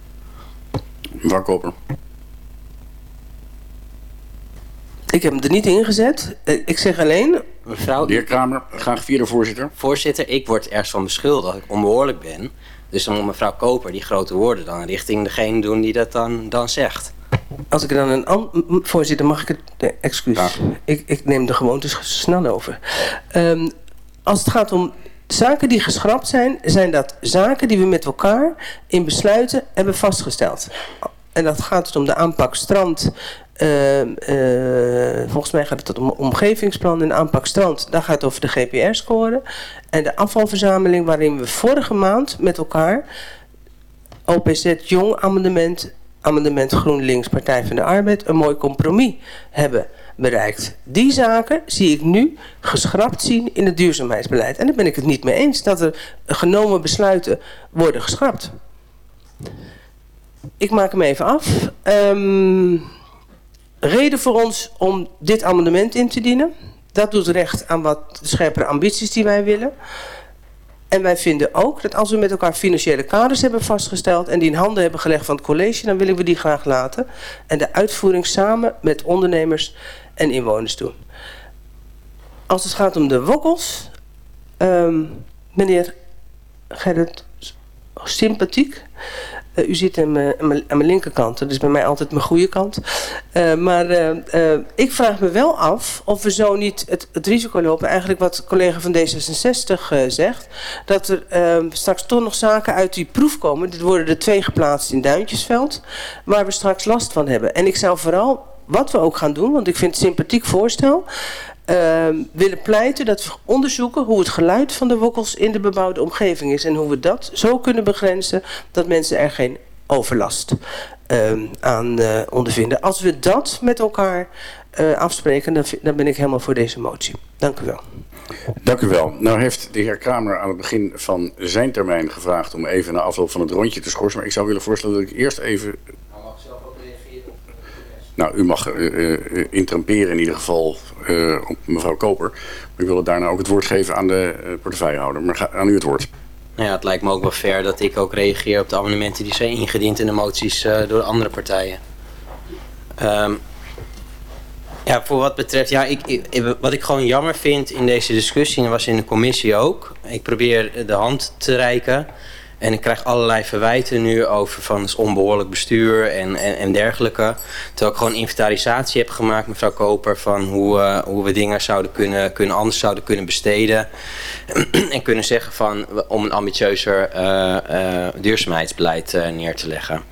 Mevrouw Koper. Ik heb hem er niet ingezet. Ik zeg alleen... Mevrouw... De heer Kramer, graag via de voorzitter. Voorzitter, ik word ergens van beschuldigd dat ik onbehoorlijk ben. Dus dan moet mevrouw Koper die grote woorden dan richting degene doen die dat dan, dan zegt. Als ik er dan een... Voorzitter, mag ik het... Nee, excuus. Ja. Ik, ik neem de gewoontes snel over. Um, als het gaat om zaken die geschrapt zijn, zijn dat zaken die we met elkaar in besluiten hebben vastgesteld. En dat gaat het om de aanpak strand. Uh, uh, volgens mij gaat het om omgevingsplan en aanpak strand. Daar gaat over de GPR-score. En de afvalverzameling waarin we vorige maand met elkaar... OPZ Jong amendement, amendement GroenLinks Partij van de Arbeid... een mooi compromis hebben bereikt. Die zaken zie ik nu geschrapt zien in het duurzaamheidsbeleid. En daar ben ik het niet mee eens dat er genomen besluiten worden geschrapt. Ik maak hem even af. Um, reden voor ons om dit amendement in te dienen. Dat doet recht aan wat scherpere ambities die wij willen. En wij vinden ook dat als we met elkaar financiële kaders hebben vastgesteld... en die in handen hebben gelegd van het college... dan willen we die graag laten. En de uitvoering samen met ondernemers en inwoners doen. Als het gaat om de wokkels... Um, meneer Gerrit, sympathiek... Uh, u zit aan mijn, aan mijn linkerkant, dat is bij mij altijd mijn goede kant. Uh, maar uh, ik vraag me wel af of we zo niet het, het risico lopen, eigenlijk wat collega van D66 zegt, dat er ehm, straks toch nog zaken uit die proef komen. Er worden er twee geplaatst in Duintjesveld, waar we straks last van hebben. En ik zou vooral, wat we ook gaan doen, want ik vind het een sympathiek voorstel, uh, willen pleiten dat we onderzoeken hoe het geluid van de wokkels in de bebouwde omgeving is. En hoe we dat zo kunnen begrenzen dat mensen er geen overlast uh, aan uh, ondervinden. Als we dat met elkaar uh, afspreken, dan, dan ben ik helemaal voor deze motie. Dank u wel. Dank u wel. Nou heeft de heer Kramer aan het begin van zijn termijn gevraagd om even na afloop van het rondje te schorsen. Maar ik zou willen voorstellen dat ik eerst even nou, u mag uh, uh, intramperen in ieder geval uh, op mevrouw Koper. Maar ik wil daarna ook het woord geven aan de portefeuillehouder. Maar ga, aan u het woord. Nou ja, het lijkt me ook wel fair dat ik ook reageer op de amendementen die zijn ingediend in de moties door andere partijen. Um, ja, voor wat betreft, ja, ik, ik, wat ik gewoon jammer vind in deze discussie, en was in de commissie ook. Ik probeer de hand te reiken. En ik krijg allerlei verwijten nu over van het onbehoorlijk bestuur en, en, dergelijke. Terwijl ik gewoon inventarisatie heb gemaakt, mevrouw Koper, van hoe, uh, hoe we dingen zouden kunnen, kunnen, anders zouden kunnen besteden. en kunnen zeggen van, om een ambitieuzer uh, uh, duurzaamheidsbeleid neer te leggen.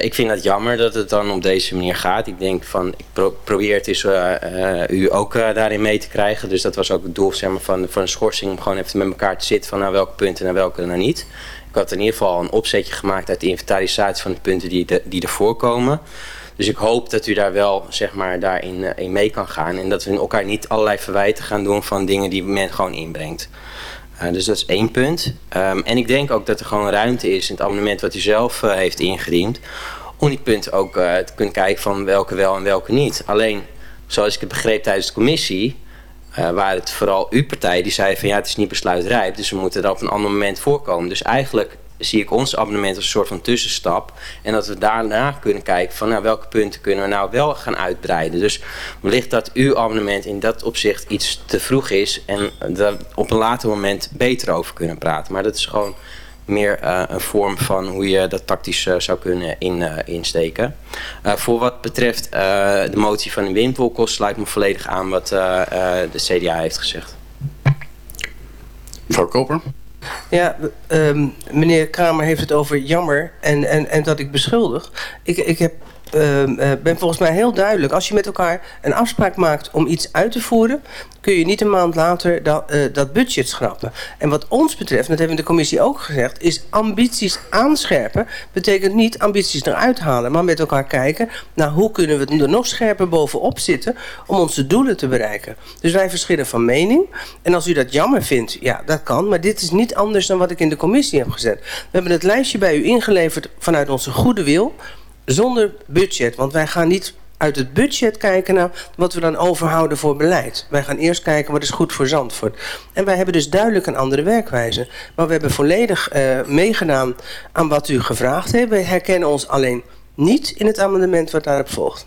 Ik vind het jammer dat het dan op deze manier gaat. Ik denk van, ik pro probeer het u ook daarin mee te krijgen. Dus dat was ook het doel zeg maar, van, van een schorsing. Om gewoon even met elkaar te zitten van naar welke punten en naar welke nou niet. Had in ieder geval een opzetje gemaakt uit de inventarisatie van de punten die, de, die er voorkomen. Dus ik hoop dat u daar wel zeg maar, daarin in mee kan gaan. En dat we elkaar niet allerlei verwijten gaan doen van dingen die men gewoon inbrengt. Uh, dus dat is één punt. Um, en ik denk ook dat er gewoon ruimte is in het amendement wat u zelf uh, heeft ingediend. Om die punten ook te kunnen kijken van welke wel en welke niet. Alleen, zoals ik het begreep tijdens de commissie, waar het vooral uw partij die zei van ja het is niet besluitrijp. Dus we moeten er op een ander moment voorkomen. Dus eigenlijk zie ik ons abonnement als een soort van tussenstap. En dat we daarna kunnen kijken van nou, welke punten kunnen we nou wel gaan uitbreiden. Dus wellicht dat uw abonnement in dat opzicht iets te vroeg is en daar op een later moment beter over kunnen praten. Maar dat is gewoon meer uh, een vorm van hoe je dat tactisch uh, zou kunnen in, uh, insteken. voor wat betreft de motie van de windwolkels sluit me volledig aan wat de CDA heeft gezegd. Mevrouw Koper? Ja, um, meneer Kramer heeft het over jammer en, en, en dat ik beschuldig. Ik, ik heb uh, ben volgens mij heel duidelijk. Als je met elkaar een afspraak maakt om iets uit te voeren... kun je niet een maand later dat, uh, dat budget schrappen. En wat ons betreft, dat hebben we de commissie ook gezegd... is ambities aanscherpen. Betekent niet ambities eruit halen... maar met elkaar kijken naar hoe kunnen we er nog scherper bovenop zitten... om onze doelen te bereiken. Dus wij verschillen van mening. En als u dat jammer vindt, ja, dat kan. Maar dit is niet anders dan wat ik in de commissie heb gezet. We hebben het lijstje bij u ingeleverd vanuit onze goede wil zonder budget. Want wij gaan niet uit het budget kijken naar wat we dan overhouden voor beleid. Wij gaan eerst kijken wat is goed voor Zandvoort. En wij hebben dus duidelijk een andere werkwijze. Maar we hebben volledig uh, meegedaan aan wat u gevraagd heeft. We herkennen ons alleen niet in het amendement wat daarop volgt.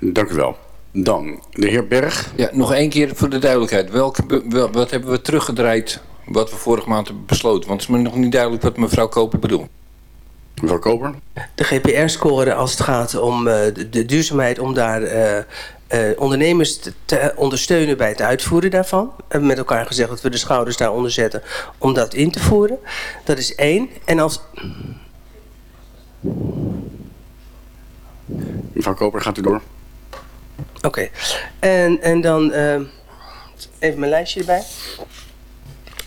Dank u wel. Dan de heer Berg. Ja, nog één keer voor de duidelijkheid. Welke, wel, wat hebben we teruggedraaid wat we vorige maand hebben besloten? Want het is me nog niet duidelijk wat mevrouw Koper bedoelt. Mevrouw Koper? De GPR-score als het gaat om uh, de, duurzaamheid... om daar uh, uh, ondernemers te, te, ondersteunen bij het uitvoeren daarvan. We hebben met elkaar gezegd dat we de schouders daaronder zetten... om dat in te voeren. Dat is één. En als... Mevrouw Koper, gaat u door. Oké. Okay. En, en dan... even mijn lijstje erbij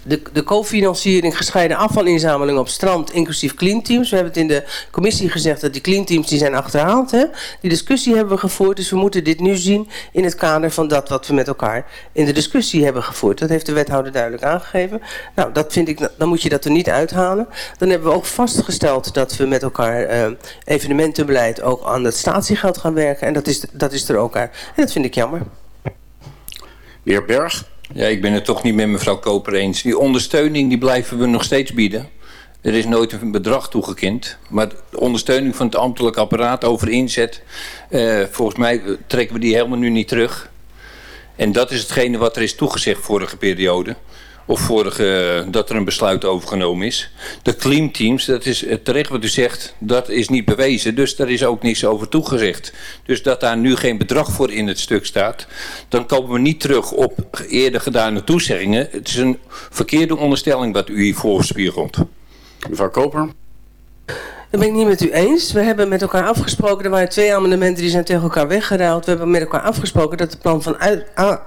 de, de cofinanciering gescheiden afvalinzameling op strand, inclusief cleanteams. We hebben het in de commissie gezegd dat die cleanteams die zijn achterhaald. Hè? Die discussie hebben we gevoerd, dus we moeten dit nu zien in het kader van dat wat we met elkaar in de discussie hebben gevoerd. Dat heeft de wethouder duidelijk aangegeven. Nou, dat vind ik, dan moet je dat er niet uithalen. Dan hebben we ook vastgesteld dat we met elkaar uh, evenementenbeleid ook aan het statiegeld gaan werken. En dat is, dat is er ook uit. En dat vind ik jammer. De Berg. Ja, ik ben het toch niet met mevrouw Koper eens. Die ondersteuning die blijven we nog steeds bieden. Er is nooit een bedrag toegekend. Maar de ondersteuning van het ambtelijk apparaat over inzet... Uh, volgens mij trekken we die helemaal nu niet terug. En dat is hetgene wat er is toegezegd vorige periode of vorige, dat er een besluit overgenomen is. De clean teams, dat is terecht wat u zegt, dat is niet bewezen. Dus daar is ook niets over toegezegd. Dus dat daar nu geen bedrag voor in het stuk staat, dan komen we niet terug op eerder gedane toezeggingen. Het is een verkeerde onderstelling wat u hier voorspiegelt. Mevrouw Koper. Dat ben ik niet met u eens. We hebben met elkaar afgesproken, er waren twee amendementen die zijn tegen elkaar weggeruild. We hebben met elkaar afgesproken dat het plan van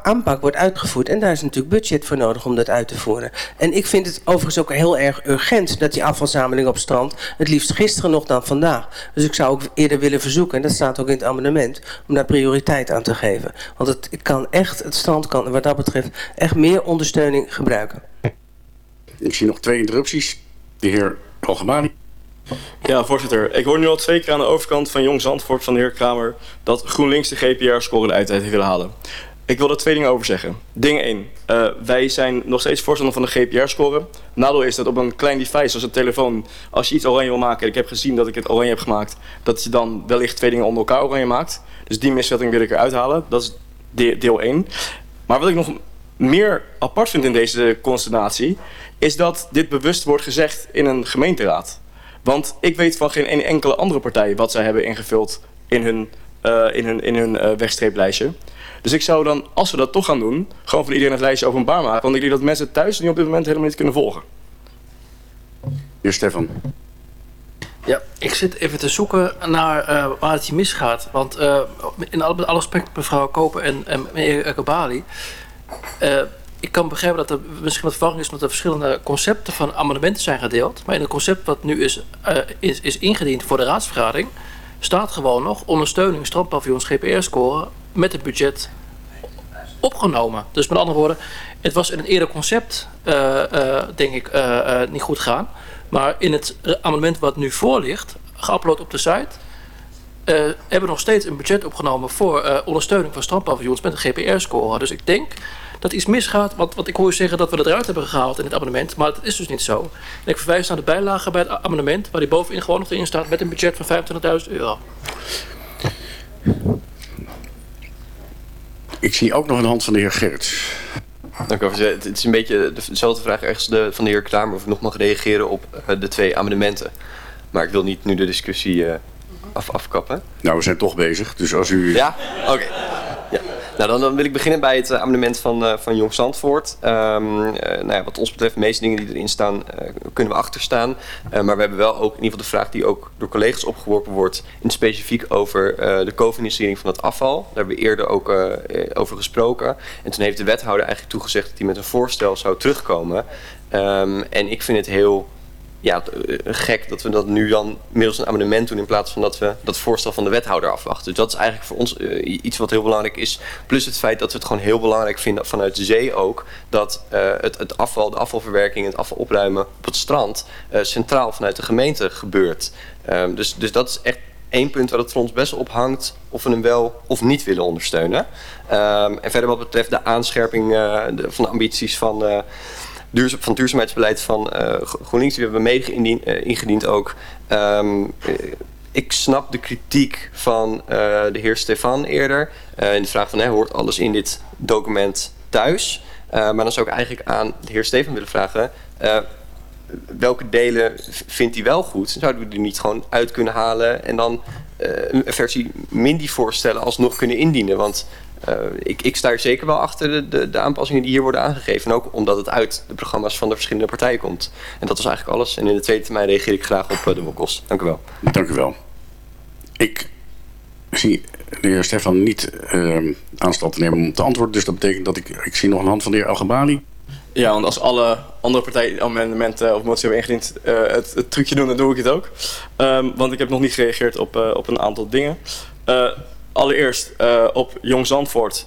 aanpak wordt uitgevoerd. En daar is natuurlijk budget voor nodig om dat uit te voeren. En ik vind het overigens ook heel erg urgent dat die afvalzameling op strand, het liefst gisteren nog dan vandaag. Dus ik zou ook eerder willen verzoeken, en dat staat ook in het amendement, om daar prioriteit aan te geven. Want het kan echt, het strand kan wat dat betreft echt meer ondersteuning gebruiken. Ik zie nog twee interrupties. De heer Algemani. Ja, voorzitter. Ik hoor nu al twee keer aan de overkant van Jong Zandvoort van de heer Kramer... dat GroenLinks de GPR-score eruit heeft willen halen. Ik wil er twee dingen over zeggen. Ding 1. Uh, wij zijn nog steeds voorstander van de GPR-score. Nadeel is dat op een klein device zoals een telefoon... als je iets oranje wil maken... en ik heb gezien dat ik het oranje heb gemaakt... dat je dan wellicht twee dingen onder elkaar oranje maakt. Dus die misvatting wil ik eruit halen. Dat is deel 1. Maar wat ik nog meer apart vind in deze constellatie... is dat dit bewust wordt gezegd in een gemeenteraad... Want ik weet van geen enkele andere partij wat zij hebben ingevuld in hun, uh, in hun, in hun uh, wegstreeplijstje. Dus ik zou dan, als we dat toch gaan doen, gewoon voor iedereen het lijstje openbaar maken. Want ik denk dat mensen thuis nu op dit moment helemaal niet kunnen volgen. Heer Stefan. Ja, ik zit even te zoeken naar uh, waar het hier misgaat. Want uh, in alle, alle respect mevrouw Koper en, en meneer Kabali... Ik kan begrijpen dat er misschien wat verwarring is... omdat er verschillende concepten van amendementen zijn gedeeld. Maar in het concept wat nu is, uh, is, ingediend voor de raadsvergadering... staat gewoon nog ondersteuning strandpaviljoens GPR-score... met het budget opgenomen. Dus met andere woorden, het was in een eerder concept, uh, uh, denk ik, niet goed gaan. Maar in het amendement wat nu voor ligt, geüpload op de site... hebben we nog steeds een budget opgenomen voor ondersteuning van strandpaviljoens met een GPR-score. Dus ik denk dat iets misgaat. Want, want ik hoor u zeggen dat we het eruit hebben gehaald in het abonnement. Maar dat is dus niet zo. En ik verwijs naar de bijlage bij het abonnement. Waar die bovenin gewoon nog in staat met een budget van 25.000 euro. Ik zie ook nog een hand van de heer Gerrits. Dank u wel. Het is een beetje dezelfde vraag ergens de, van de heer Kramer of ik nog mag reageren op eh, de twee amendementen. Maar ik wil niet nu de discussie eh, af, afkappen. Nou, we zijn toch bezig, dus als u... Ja? Oké. Ja. Nou, dan, dan wil ik beginnen bij het eh, amendement van, eh, van Jong Zandvoort. Ehm, eh, nou ja, wat ons betreft, de meeste dingen die erin staan, kunnen we achterstaan. Maar we hebben wel ook in ieder geval de vraag die ook door collega's opgeworpen wordt, in specifiek over de co-financiering van het afval. Daar hebben we eerder ook over gesproken. En toen heeft de wethouder eigenlijk toegezegd dat hij met een voorstel zou terugkomen. Ehm, en ik vind het heel ja, eh, gek dat we dat nu dan middels een amendement doen in plaats van dat we dat voorstel van de wethouder afwachten. Dus dat is eigenlijk voor ons eh, iets wat heel belangrijk is. Plus het feit dat we het gewoon heel belangrijk vinden vanuit de zee ook dat eh, het, het afval, de afvalverwerking, het afval opruimen op het strand centraal vanuit de gemeente gebeurt. Ehm, dus, dus dat is echt één punt waar het voor ons best op hangt of we hem wel of niet willen ondersteunen. Ehm, en verder wat betreft de aanscherping van de ambities van, van het duurzaamheidsbeleid van eh, Gro- GroenLinks, die hebben we geïndien- eh, ingediend ook. Ehm, eh, ik snap de kritiek van de heer Stefan eerder. in de vraag van, hè, hoort alles in dit document thuis? Maar dan zou ik eigenlijk aan de heer Stefan willen vragen... welke delen vindt hij wel goed? Zouden we die niet gewoon uit kunnen halen en dan een versie Mindy voorstellen alsnog kunnen indienen? Want eh, ik, ik sta er zeker wel achter de, de, de aanpassingen die hier worden aangegeven. En ook omdat het uit de programma's van de verschillende partijen komt. En dat was eigenlijk alles. En in de tweede termijn reageer ik graag op eh, de WOKOS. Dank u wel. Dank u wel. Ik zie de heer Stefan niet uh, aanstand te nemen om te antwoorden. Dus dat betekent dat ik... Ik zie nog een hand van de heer Algebali. Ja, want als alle andere partijen amendementen of moties hebben ingediend eh, het, het trucje doen, dan doe ik het ook. Ehm, want ik heb nog niet gereageerd op, eh, op een aantal dingen. Eh, allereerst eh, op Jong Zandvoort.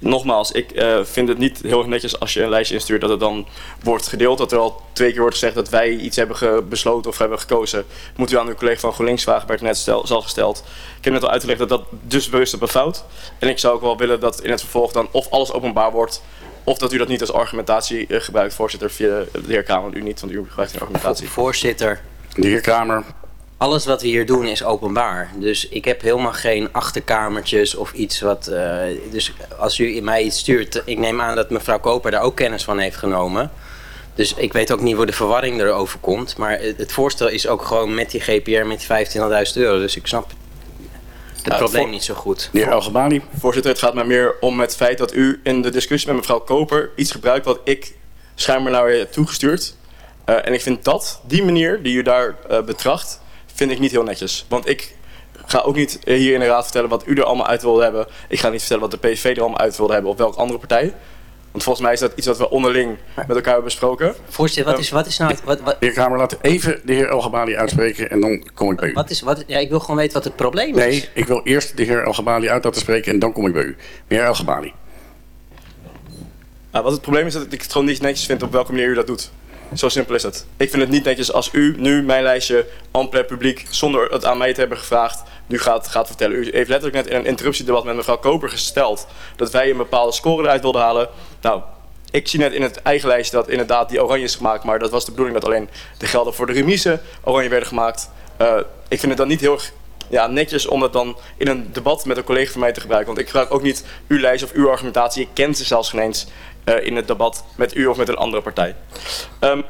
Nogmaals, ik eh, vind het niet heel erg netjes als je een lijstje instuurt dat het dan wordt gedeeld. Dat er al twee keer wordt gezegd dat wij iets hebben besloten of hebben gekozen. Moet u aan uw collega van GroenLinks vragen, werd net stel, zelf gesteld. Ik heb net al uitgelegd dat dat dus berust op een fout. En ik zou ook wel willen dat in het vervolg dan of alles openbaar wordt of dat u dat niet als argumentatie eh, gebruikt, voorzitter, via de heer Kamer. U niet, want u gebruikt geen argumentatie. Voorzitter. De heer Kramer. Alles wat we hier doen is openbaar. Dus ik heb helemaal geen achterkamertjes of iets wat... eh, dus als u mij iets stuurt... Ik neem aan dat mevrouw Koper daar ook kennis van heeft genomen. Dus ik weet ook niet hoe de verwarring erover komt. Maar het, voorstel is ook gewoon met die GPR met die 25.000 euro. Dus ik snap het probleem voor- niet zo goed. De heer Algebali. Voorzitter, het gaat mij meer om het feit dat u in de discussie met mevrouw Koper iets gebruikt wat ik schijnbaar naar u heb toegestuurd. Eh, en ik vind dat, die manier die u daar eh, betracht, vind ik niet heel netjes. Want ik ga ook niet eh, hier in de raad vertellen wat u er allemaal uit wilde hebben. Ik ga niet vertellen wat de PVV er allemaal uit wilde hebben of welke andere partij. Want volgens mij is dat iets wat we onderling met elkaar hebben besproken. Voorzitter, wat is, wat is nou... Wat, wat, De heer Kramer, laat even de heer Algebali uitspreken en dan kom ik bij u. wat is, wat, ja, ik wil gewoon weten wat het probleem is. Nee, ik wil eerst de heer Algebali uit laten spreken en dan kom ik bij u. Meneer Algebali. Nou, wat het probleem is dat ik het gewoon niet netjes vind op welke manier u dat doet. Zo simpel is het. Ik vind het niet netjes als u nu mijn lijstje ampler publiek, zonder het aan mij te hebben gevraagd, nu gaat, gaat vertellen. U heeft letterlijk net in een interruptiedebat met mevrouw Koper gesteld dat wij een bepaalde score eruit wilden halen. Nou, ik zie net in het eigen lijstje dat inderdaad die oranje is gemaakt, maar dat was de bedoeling dat alleen de gelden voor de remise oranje werden gemaakt. Eh, ik vind het dan niet heel ja, netjes om dat dan in een debat met een collega van mij te gebruiken. Want ik gebruik ook niet uw lijst of uw argumentatie. Ik ken ze zelfs geen eens eh, in het debat met u of met een andere partij. Ehm,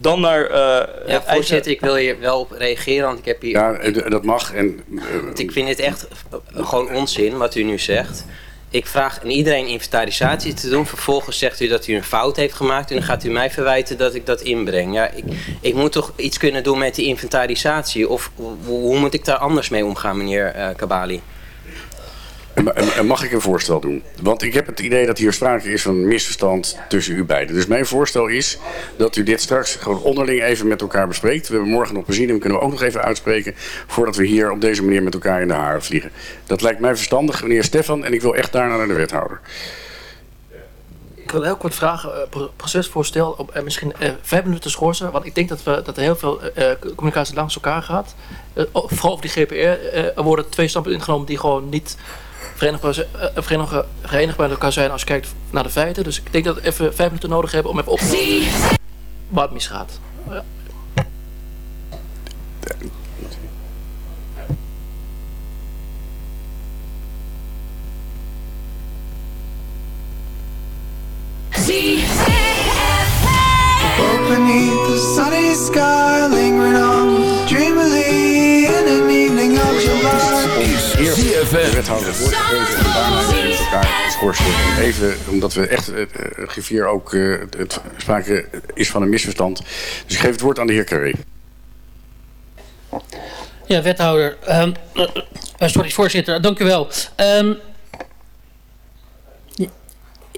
dan naar... eh, Ja, het eigen- voorzitter, ik wil hier wel op reageren, want ik heb hier... Ja, eh, dat mag. En, Want ik vind het echt gewoon onzin wat u nu zegt. Ik vraag aan iedereen inventarisatie te doen. Vervolgens zegt u dat u een fout heeft gemaakt. En dan gaat u mij verwijten dat ik dat inbreng. Ja, ik, ik moet toch iets kunnen doen met die inventarisatie. Of hoe, hoe moet ik daar anders mee omgaan, meneer eh, Kabali? Mag ik een voorstel doen? Want ik heb het idee dat hier sprake is van een misverstand tussen u beiden. Dus mijn voorstel is dat u dit straks gewoon onderling even met elkaar bespreekt. We hebben morgen nog presidium, kunnen we ook nog even uitspreken... voordat we hier op deze manier met elkaar in de haren vliegen. Dat lijkt mij verstandig, meneer Stefan, en ik wil echt daarna naar de wethouder. Ik wil heel kort vragen, eh, pro- procesvoorstel, op eh, misschien eh, vijf minuten schorsen. Want ik denk dat, we, dat er heel veel communicatie langs elkaar gaat. Eh, o- vooral over die GPR. er worden twee standpunten ingenomen die gewoon niet verenigbaar, zi- eh, verenigbaar, verenigbaar met elkaar zijn als je kijkt naar de feiten. Dus ik denk dat we even vijf minuten nodig hebben om even op te waar het misgaat. Ja. Beneath the sunny sky, lingering on dreamily in an evening of July. Eerst de wethouder het woord gegeven en daarna met elkaar geschorst. Even, omdat we echt, griffier ook, eh, het, sprake is van een misverstand. Dus ik geef het woord aan de heer Carré. Ja, wethouder. ehm, eh, eh, sorry, voorzitter. Dank u wel. Ehm,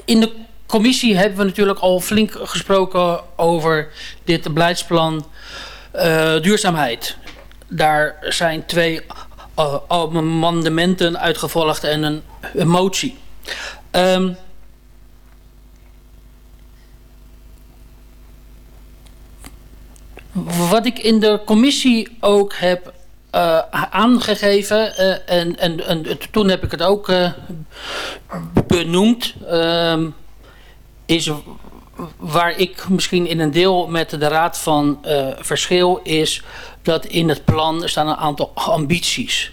in de commissie hebben we natuurlijk al flink gesproken over dit beleidsplan eh, duurzaamheid. Daar zijn twee amendementen uitgevolgd en een, motie. Ehm, wat ik in de commissie ook heb eh, aangegeven, eh, en, en, en toen heb ik het ook eh, benoemd, ehm, is waar ik misschien in een deel met de raad van eh, verschil, is dat in het plan staan een aantal ambities.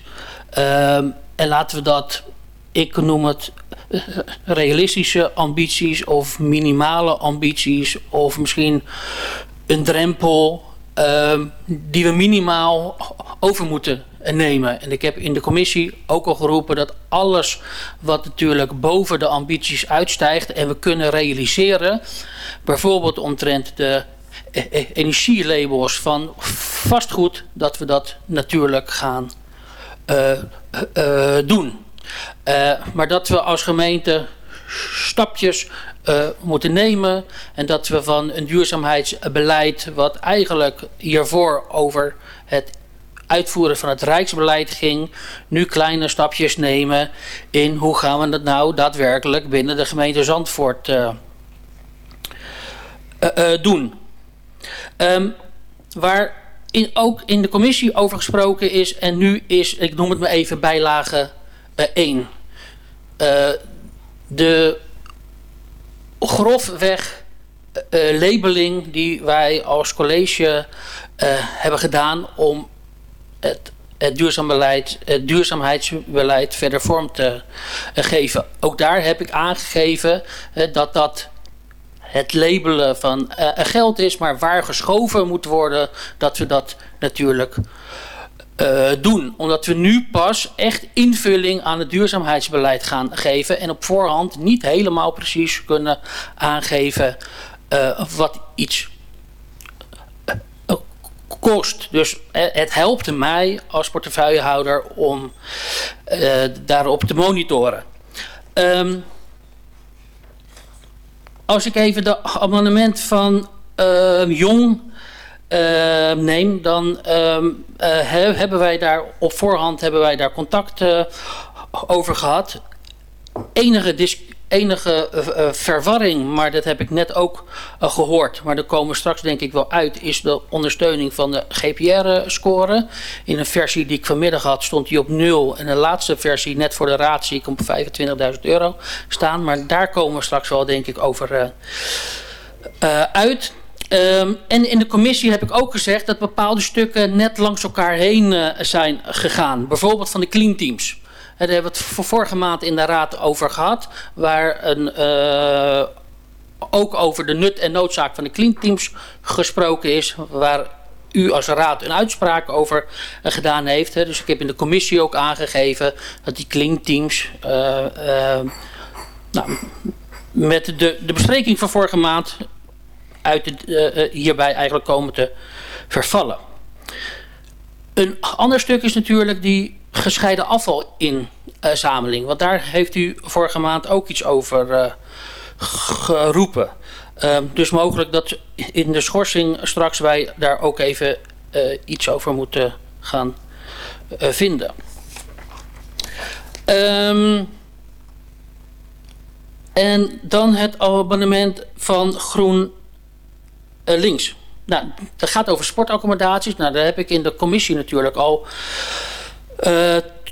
Ehm, en laten we dat, ik noem het eh, realistische ambities of minimale ambities of misschien een drempel ehm, die we minimaal over moeten nemen. En ik heb in de commissie ook al geroepen dat alles wat natuurlijk boven de ambities uitstijgt en we kunnen realiseren, bijvoorbeeld omtrent de eh, eh, energielabels van vastgoed, dat we dat natuurlijk gaan eh, eh, doen. Eh, maar dat we als gemeente stapjes eh, moeten nemen. En dat we van een duurzaamheidsbeleid, wat eigenlijk hiervoor over het uitvoeren van het Rijksbeleid ging, nu kleine stapjes nemen in hoe gaan we dat nou daadwerkelijk binnen de gemeente Zandvoort eh, eh, eh, doen. Ehm, waar in, ook in de commissie over gesproken is, en nu is, ik noem het maar even bijlage eh, 1. Eh, de grofweg labeling die wij als college hebben gedaan om het, duurzaam beleid, het duurzaamheidsbeleid verder vorm te eh, geven. Ook daar heb ik aangegeven eh, dat dat het labelen van eh, geld is, maar waar geschoven moet worden, dat we dat natuurlijk doen. Omdat we nu pas echt invulling aan het duurzaamheidsbeleid gaan geven en op voorhand niet helemaal precies kunnen aangeven wat iets kost. Dus eh, het helpt mij als portefeuillehouder om eh, daarop te monitoren. Ehm, als ik even de abonnement van ehm, Jong ehm, neem, dan eh, he- hebben wij daar op voorhand hebben wij daar contact over gehad. Enige, dis- enige eh, eh, verwarring, maar dat heb ik net ook eh, gehoord, maar daar komen we straks denk ik wel uit, is de ondersteuning van de GPR-score. In een versie die ik vanmiddag had stond die op 0 en de laatste versie net voor de raad zie ik op 25.000 euro staan, maar daar komen we straks wel denk ik over uit. Ehm, en in de commissie heb ik ook gezegd dat bepaalde stukken net langs elkaar heen zijn gegaan. Bijvoorbeeld van de clean teams. Daar hebben we het vorige maand in de raad over gehad. Waar een, eh, ook over de nut en noodzaak van de clean teams gesproken is. Waar u als raad een uitspraak over eh, gedaan heeft. Dus ik heb in de commissie ook aangegeven dat die clean teams... eh, eh, nou, met de, de bespreking van vorige maand uit eh, hierbij eigenlijk komen te vervallen. Een ander stuk is natuurlijk die gescheiden afvalinzameling. Want daar heeft u vorige maand ook iets over eh, geroepen. Ehm, dus mogelijk dat in de schorsing straks wij daar ook even eh, iets over moeten gaan eh, vinden. Ehm, en dan het abonnement van Groen eh, Links. Nou, dat gaat over sportaccommodaties. Nou, daar heb ik in de commissie natuurlijk al eh,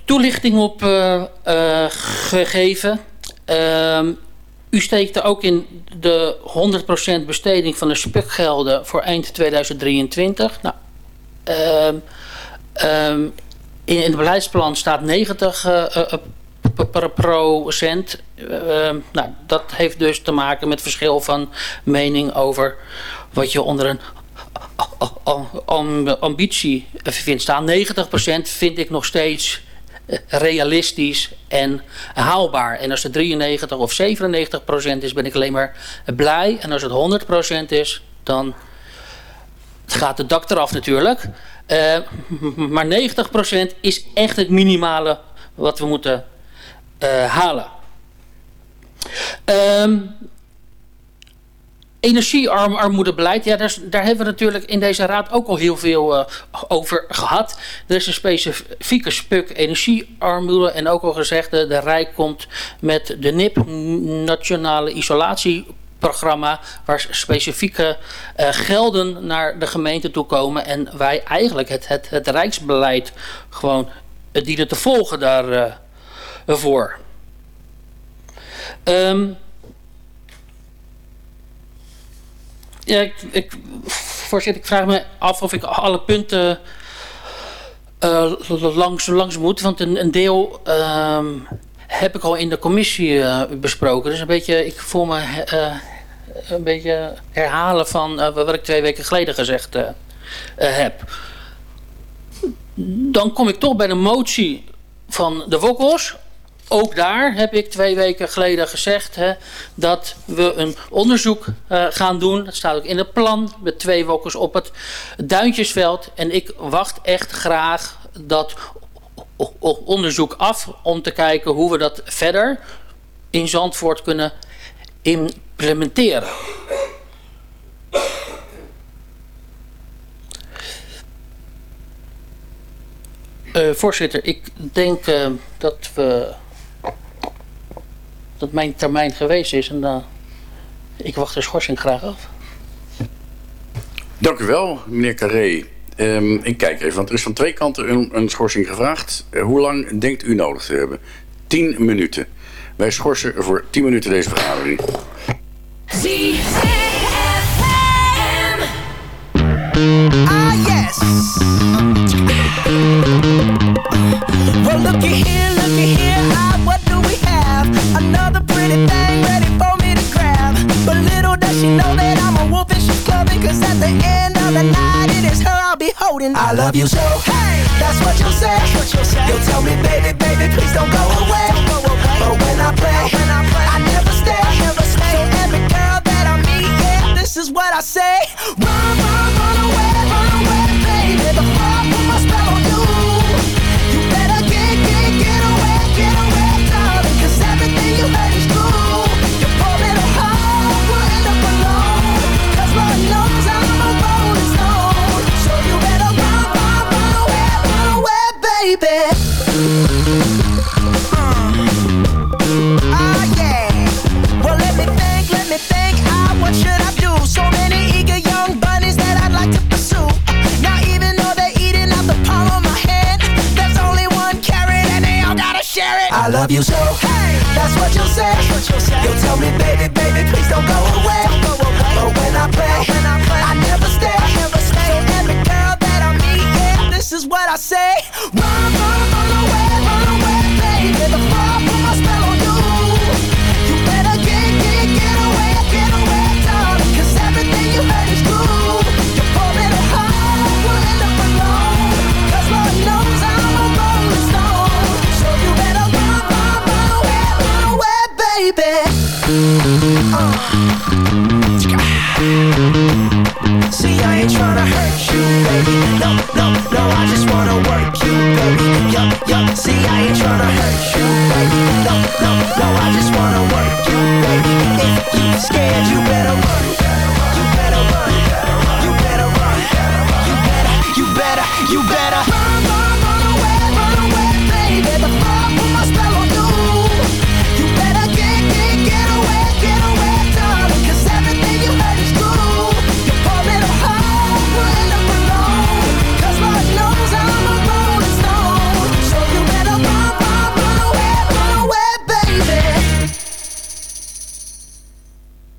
toelichting op eh, eh, gegeven. Ehm, u steekt er ook in de 100% besteding van de spukgelden voor eind 2023. Nou, ehm, ehm, in, in het beleidsplan staat 90 eh, eh, p- p- procent. Nou, dat heeft dus te maken met verschil van mening over wat je onder een ambitie vindt staan. 90% vind ik nog steeds eh, realistisch en haalbaar. En als het 93 of 97% is, ben ik alleen maar blij. En als het 100% is, dan gaat het dak eraf natuurlijk. Eh, maar 90% is echt het minimale wat we moeten eh, halen. Ehm Energiearmoedebeleid, ja, daar, daar hebben we natuurlijk in deze raad ook al heel veel eh, over gehad. Er is een specifieke spuk energiearmoede en ook al gezegd, de, Rijk komt met de NIP, Nationale Isolatieprogramma, waar specifieke eh, gelden naar de gemeente toe komen en wij eigenlijk het, het, het Rijksbeleid gewoon eh, dienen te volgen daarvoor. voor. Ehm Ja, ik, voorzitter, ik vraag me af of ik alle punten eh, langs, langs moet. Want een, een deel ehm, heb ik al in de commissie eh, besproken. Dus een beetje, ik voel me eh, een beetje herhalen van wat ik twee weken geleden gezegd heb. Dan kom ik toch bij de motie van de Wokkels. Ook daar heb ik twee weken geleden gezegd hè, dat we een onderzoek eh, gaan doen. Dat staat ook in het plan met twee wokkers op het Duintjesveld. En ik wacht echt graag dat onderzoek af om te kijken hoe we dat verder in Zandvoort kunnen implementeren. Eh, voorzitter, ik denk eh, dat we dat mijn termijn geweest is en uh, ik wacht de schorsing graag af. Dank u wel, meneer Carré. Ehm, ik kijk even, want er is van twee kanten een, een schorsing gevraagd. Eh, hoe lang denkt u nodig te hebben? 10 minuten. Wij schorsen voor 10 minuten deze vergadering. Ah, yes. Well, looky here, looky here. She know that I'm a wolf and she's clubbing. Cause at the end of the night, it is her I'll be holding. I love you so. Hey, that's what you'll say. What you'll say. You'll tell me, baby, baby, please don't go away. But when I play, when I play, I never stay. I never stay. So every girl that I meet, yeah, this is what I say. Run, run,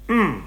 Mm.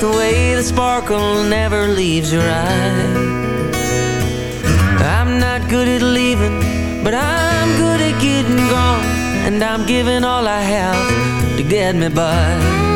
the way the sparkle never leaves your eye. I'm not good at leaving, but I'm good at getting gone. And I'm giving all I have to get me by.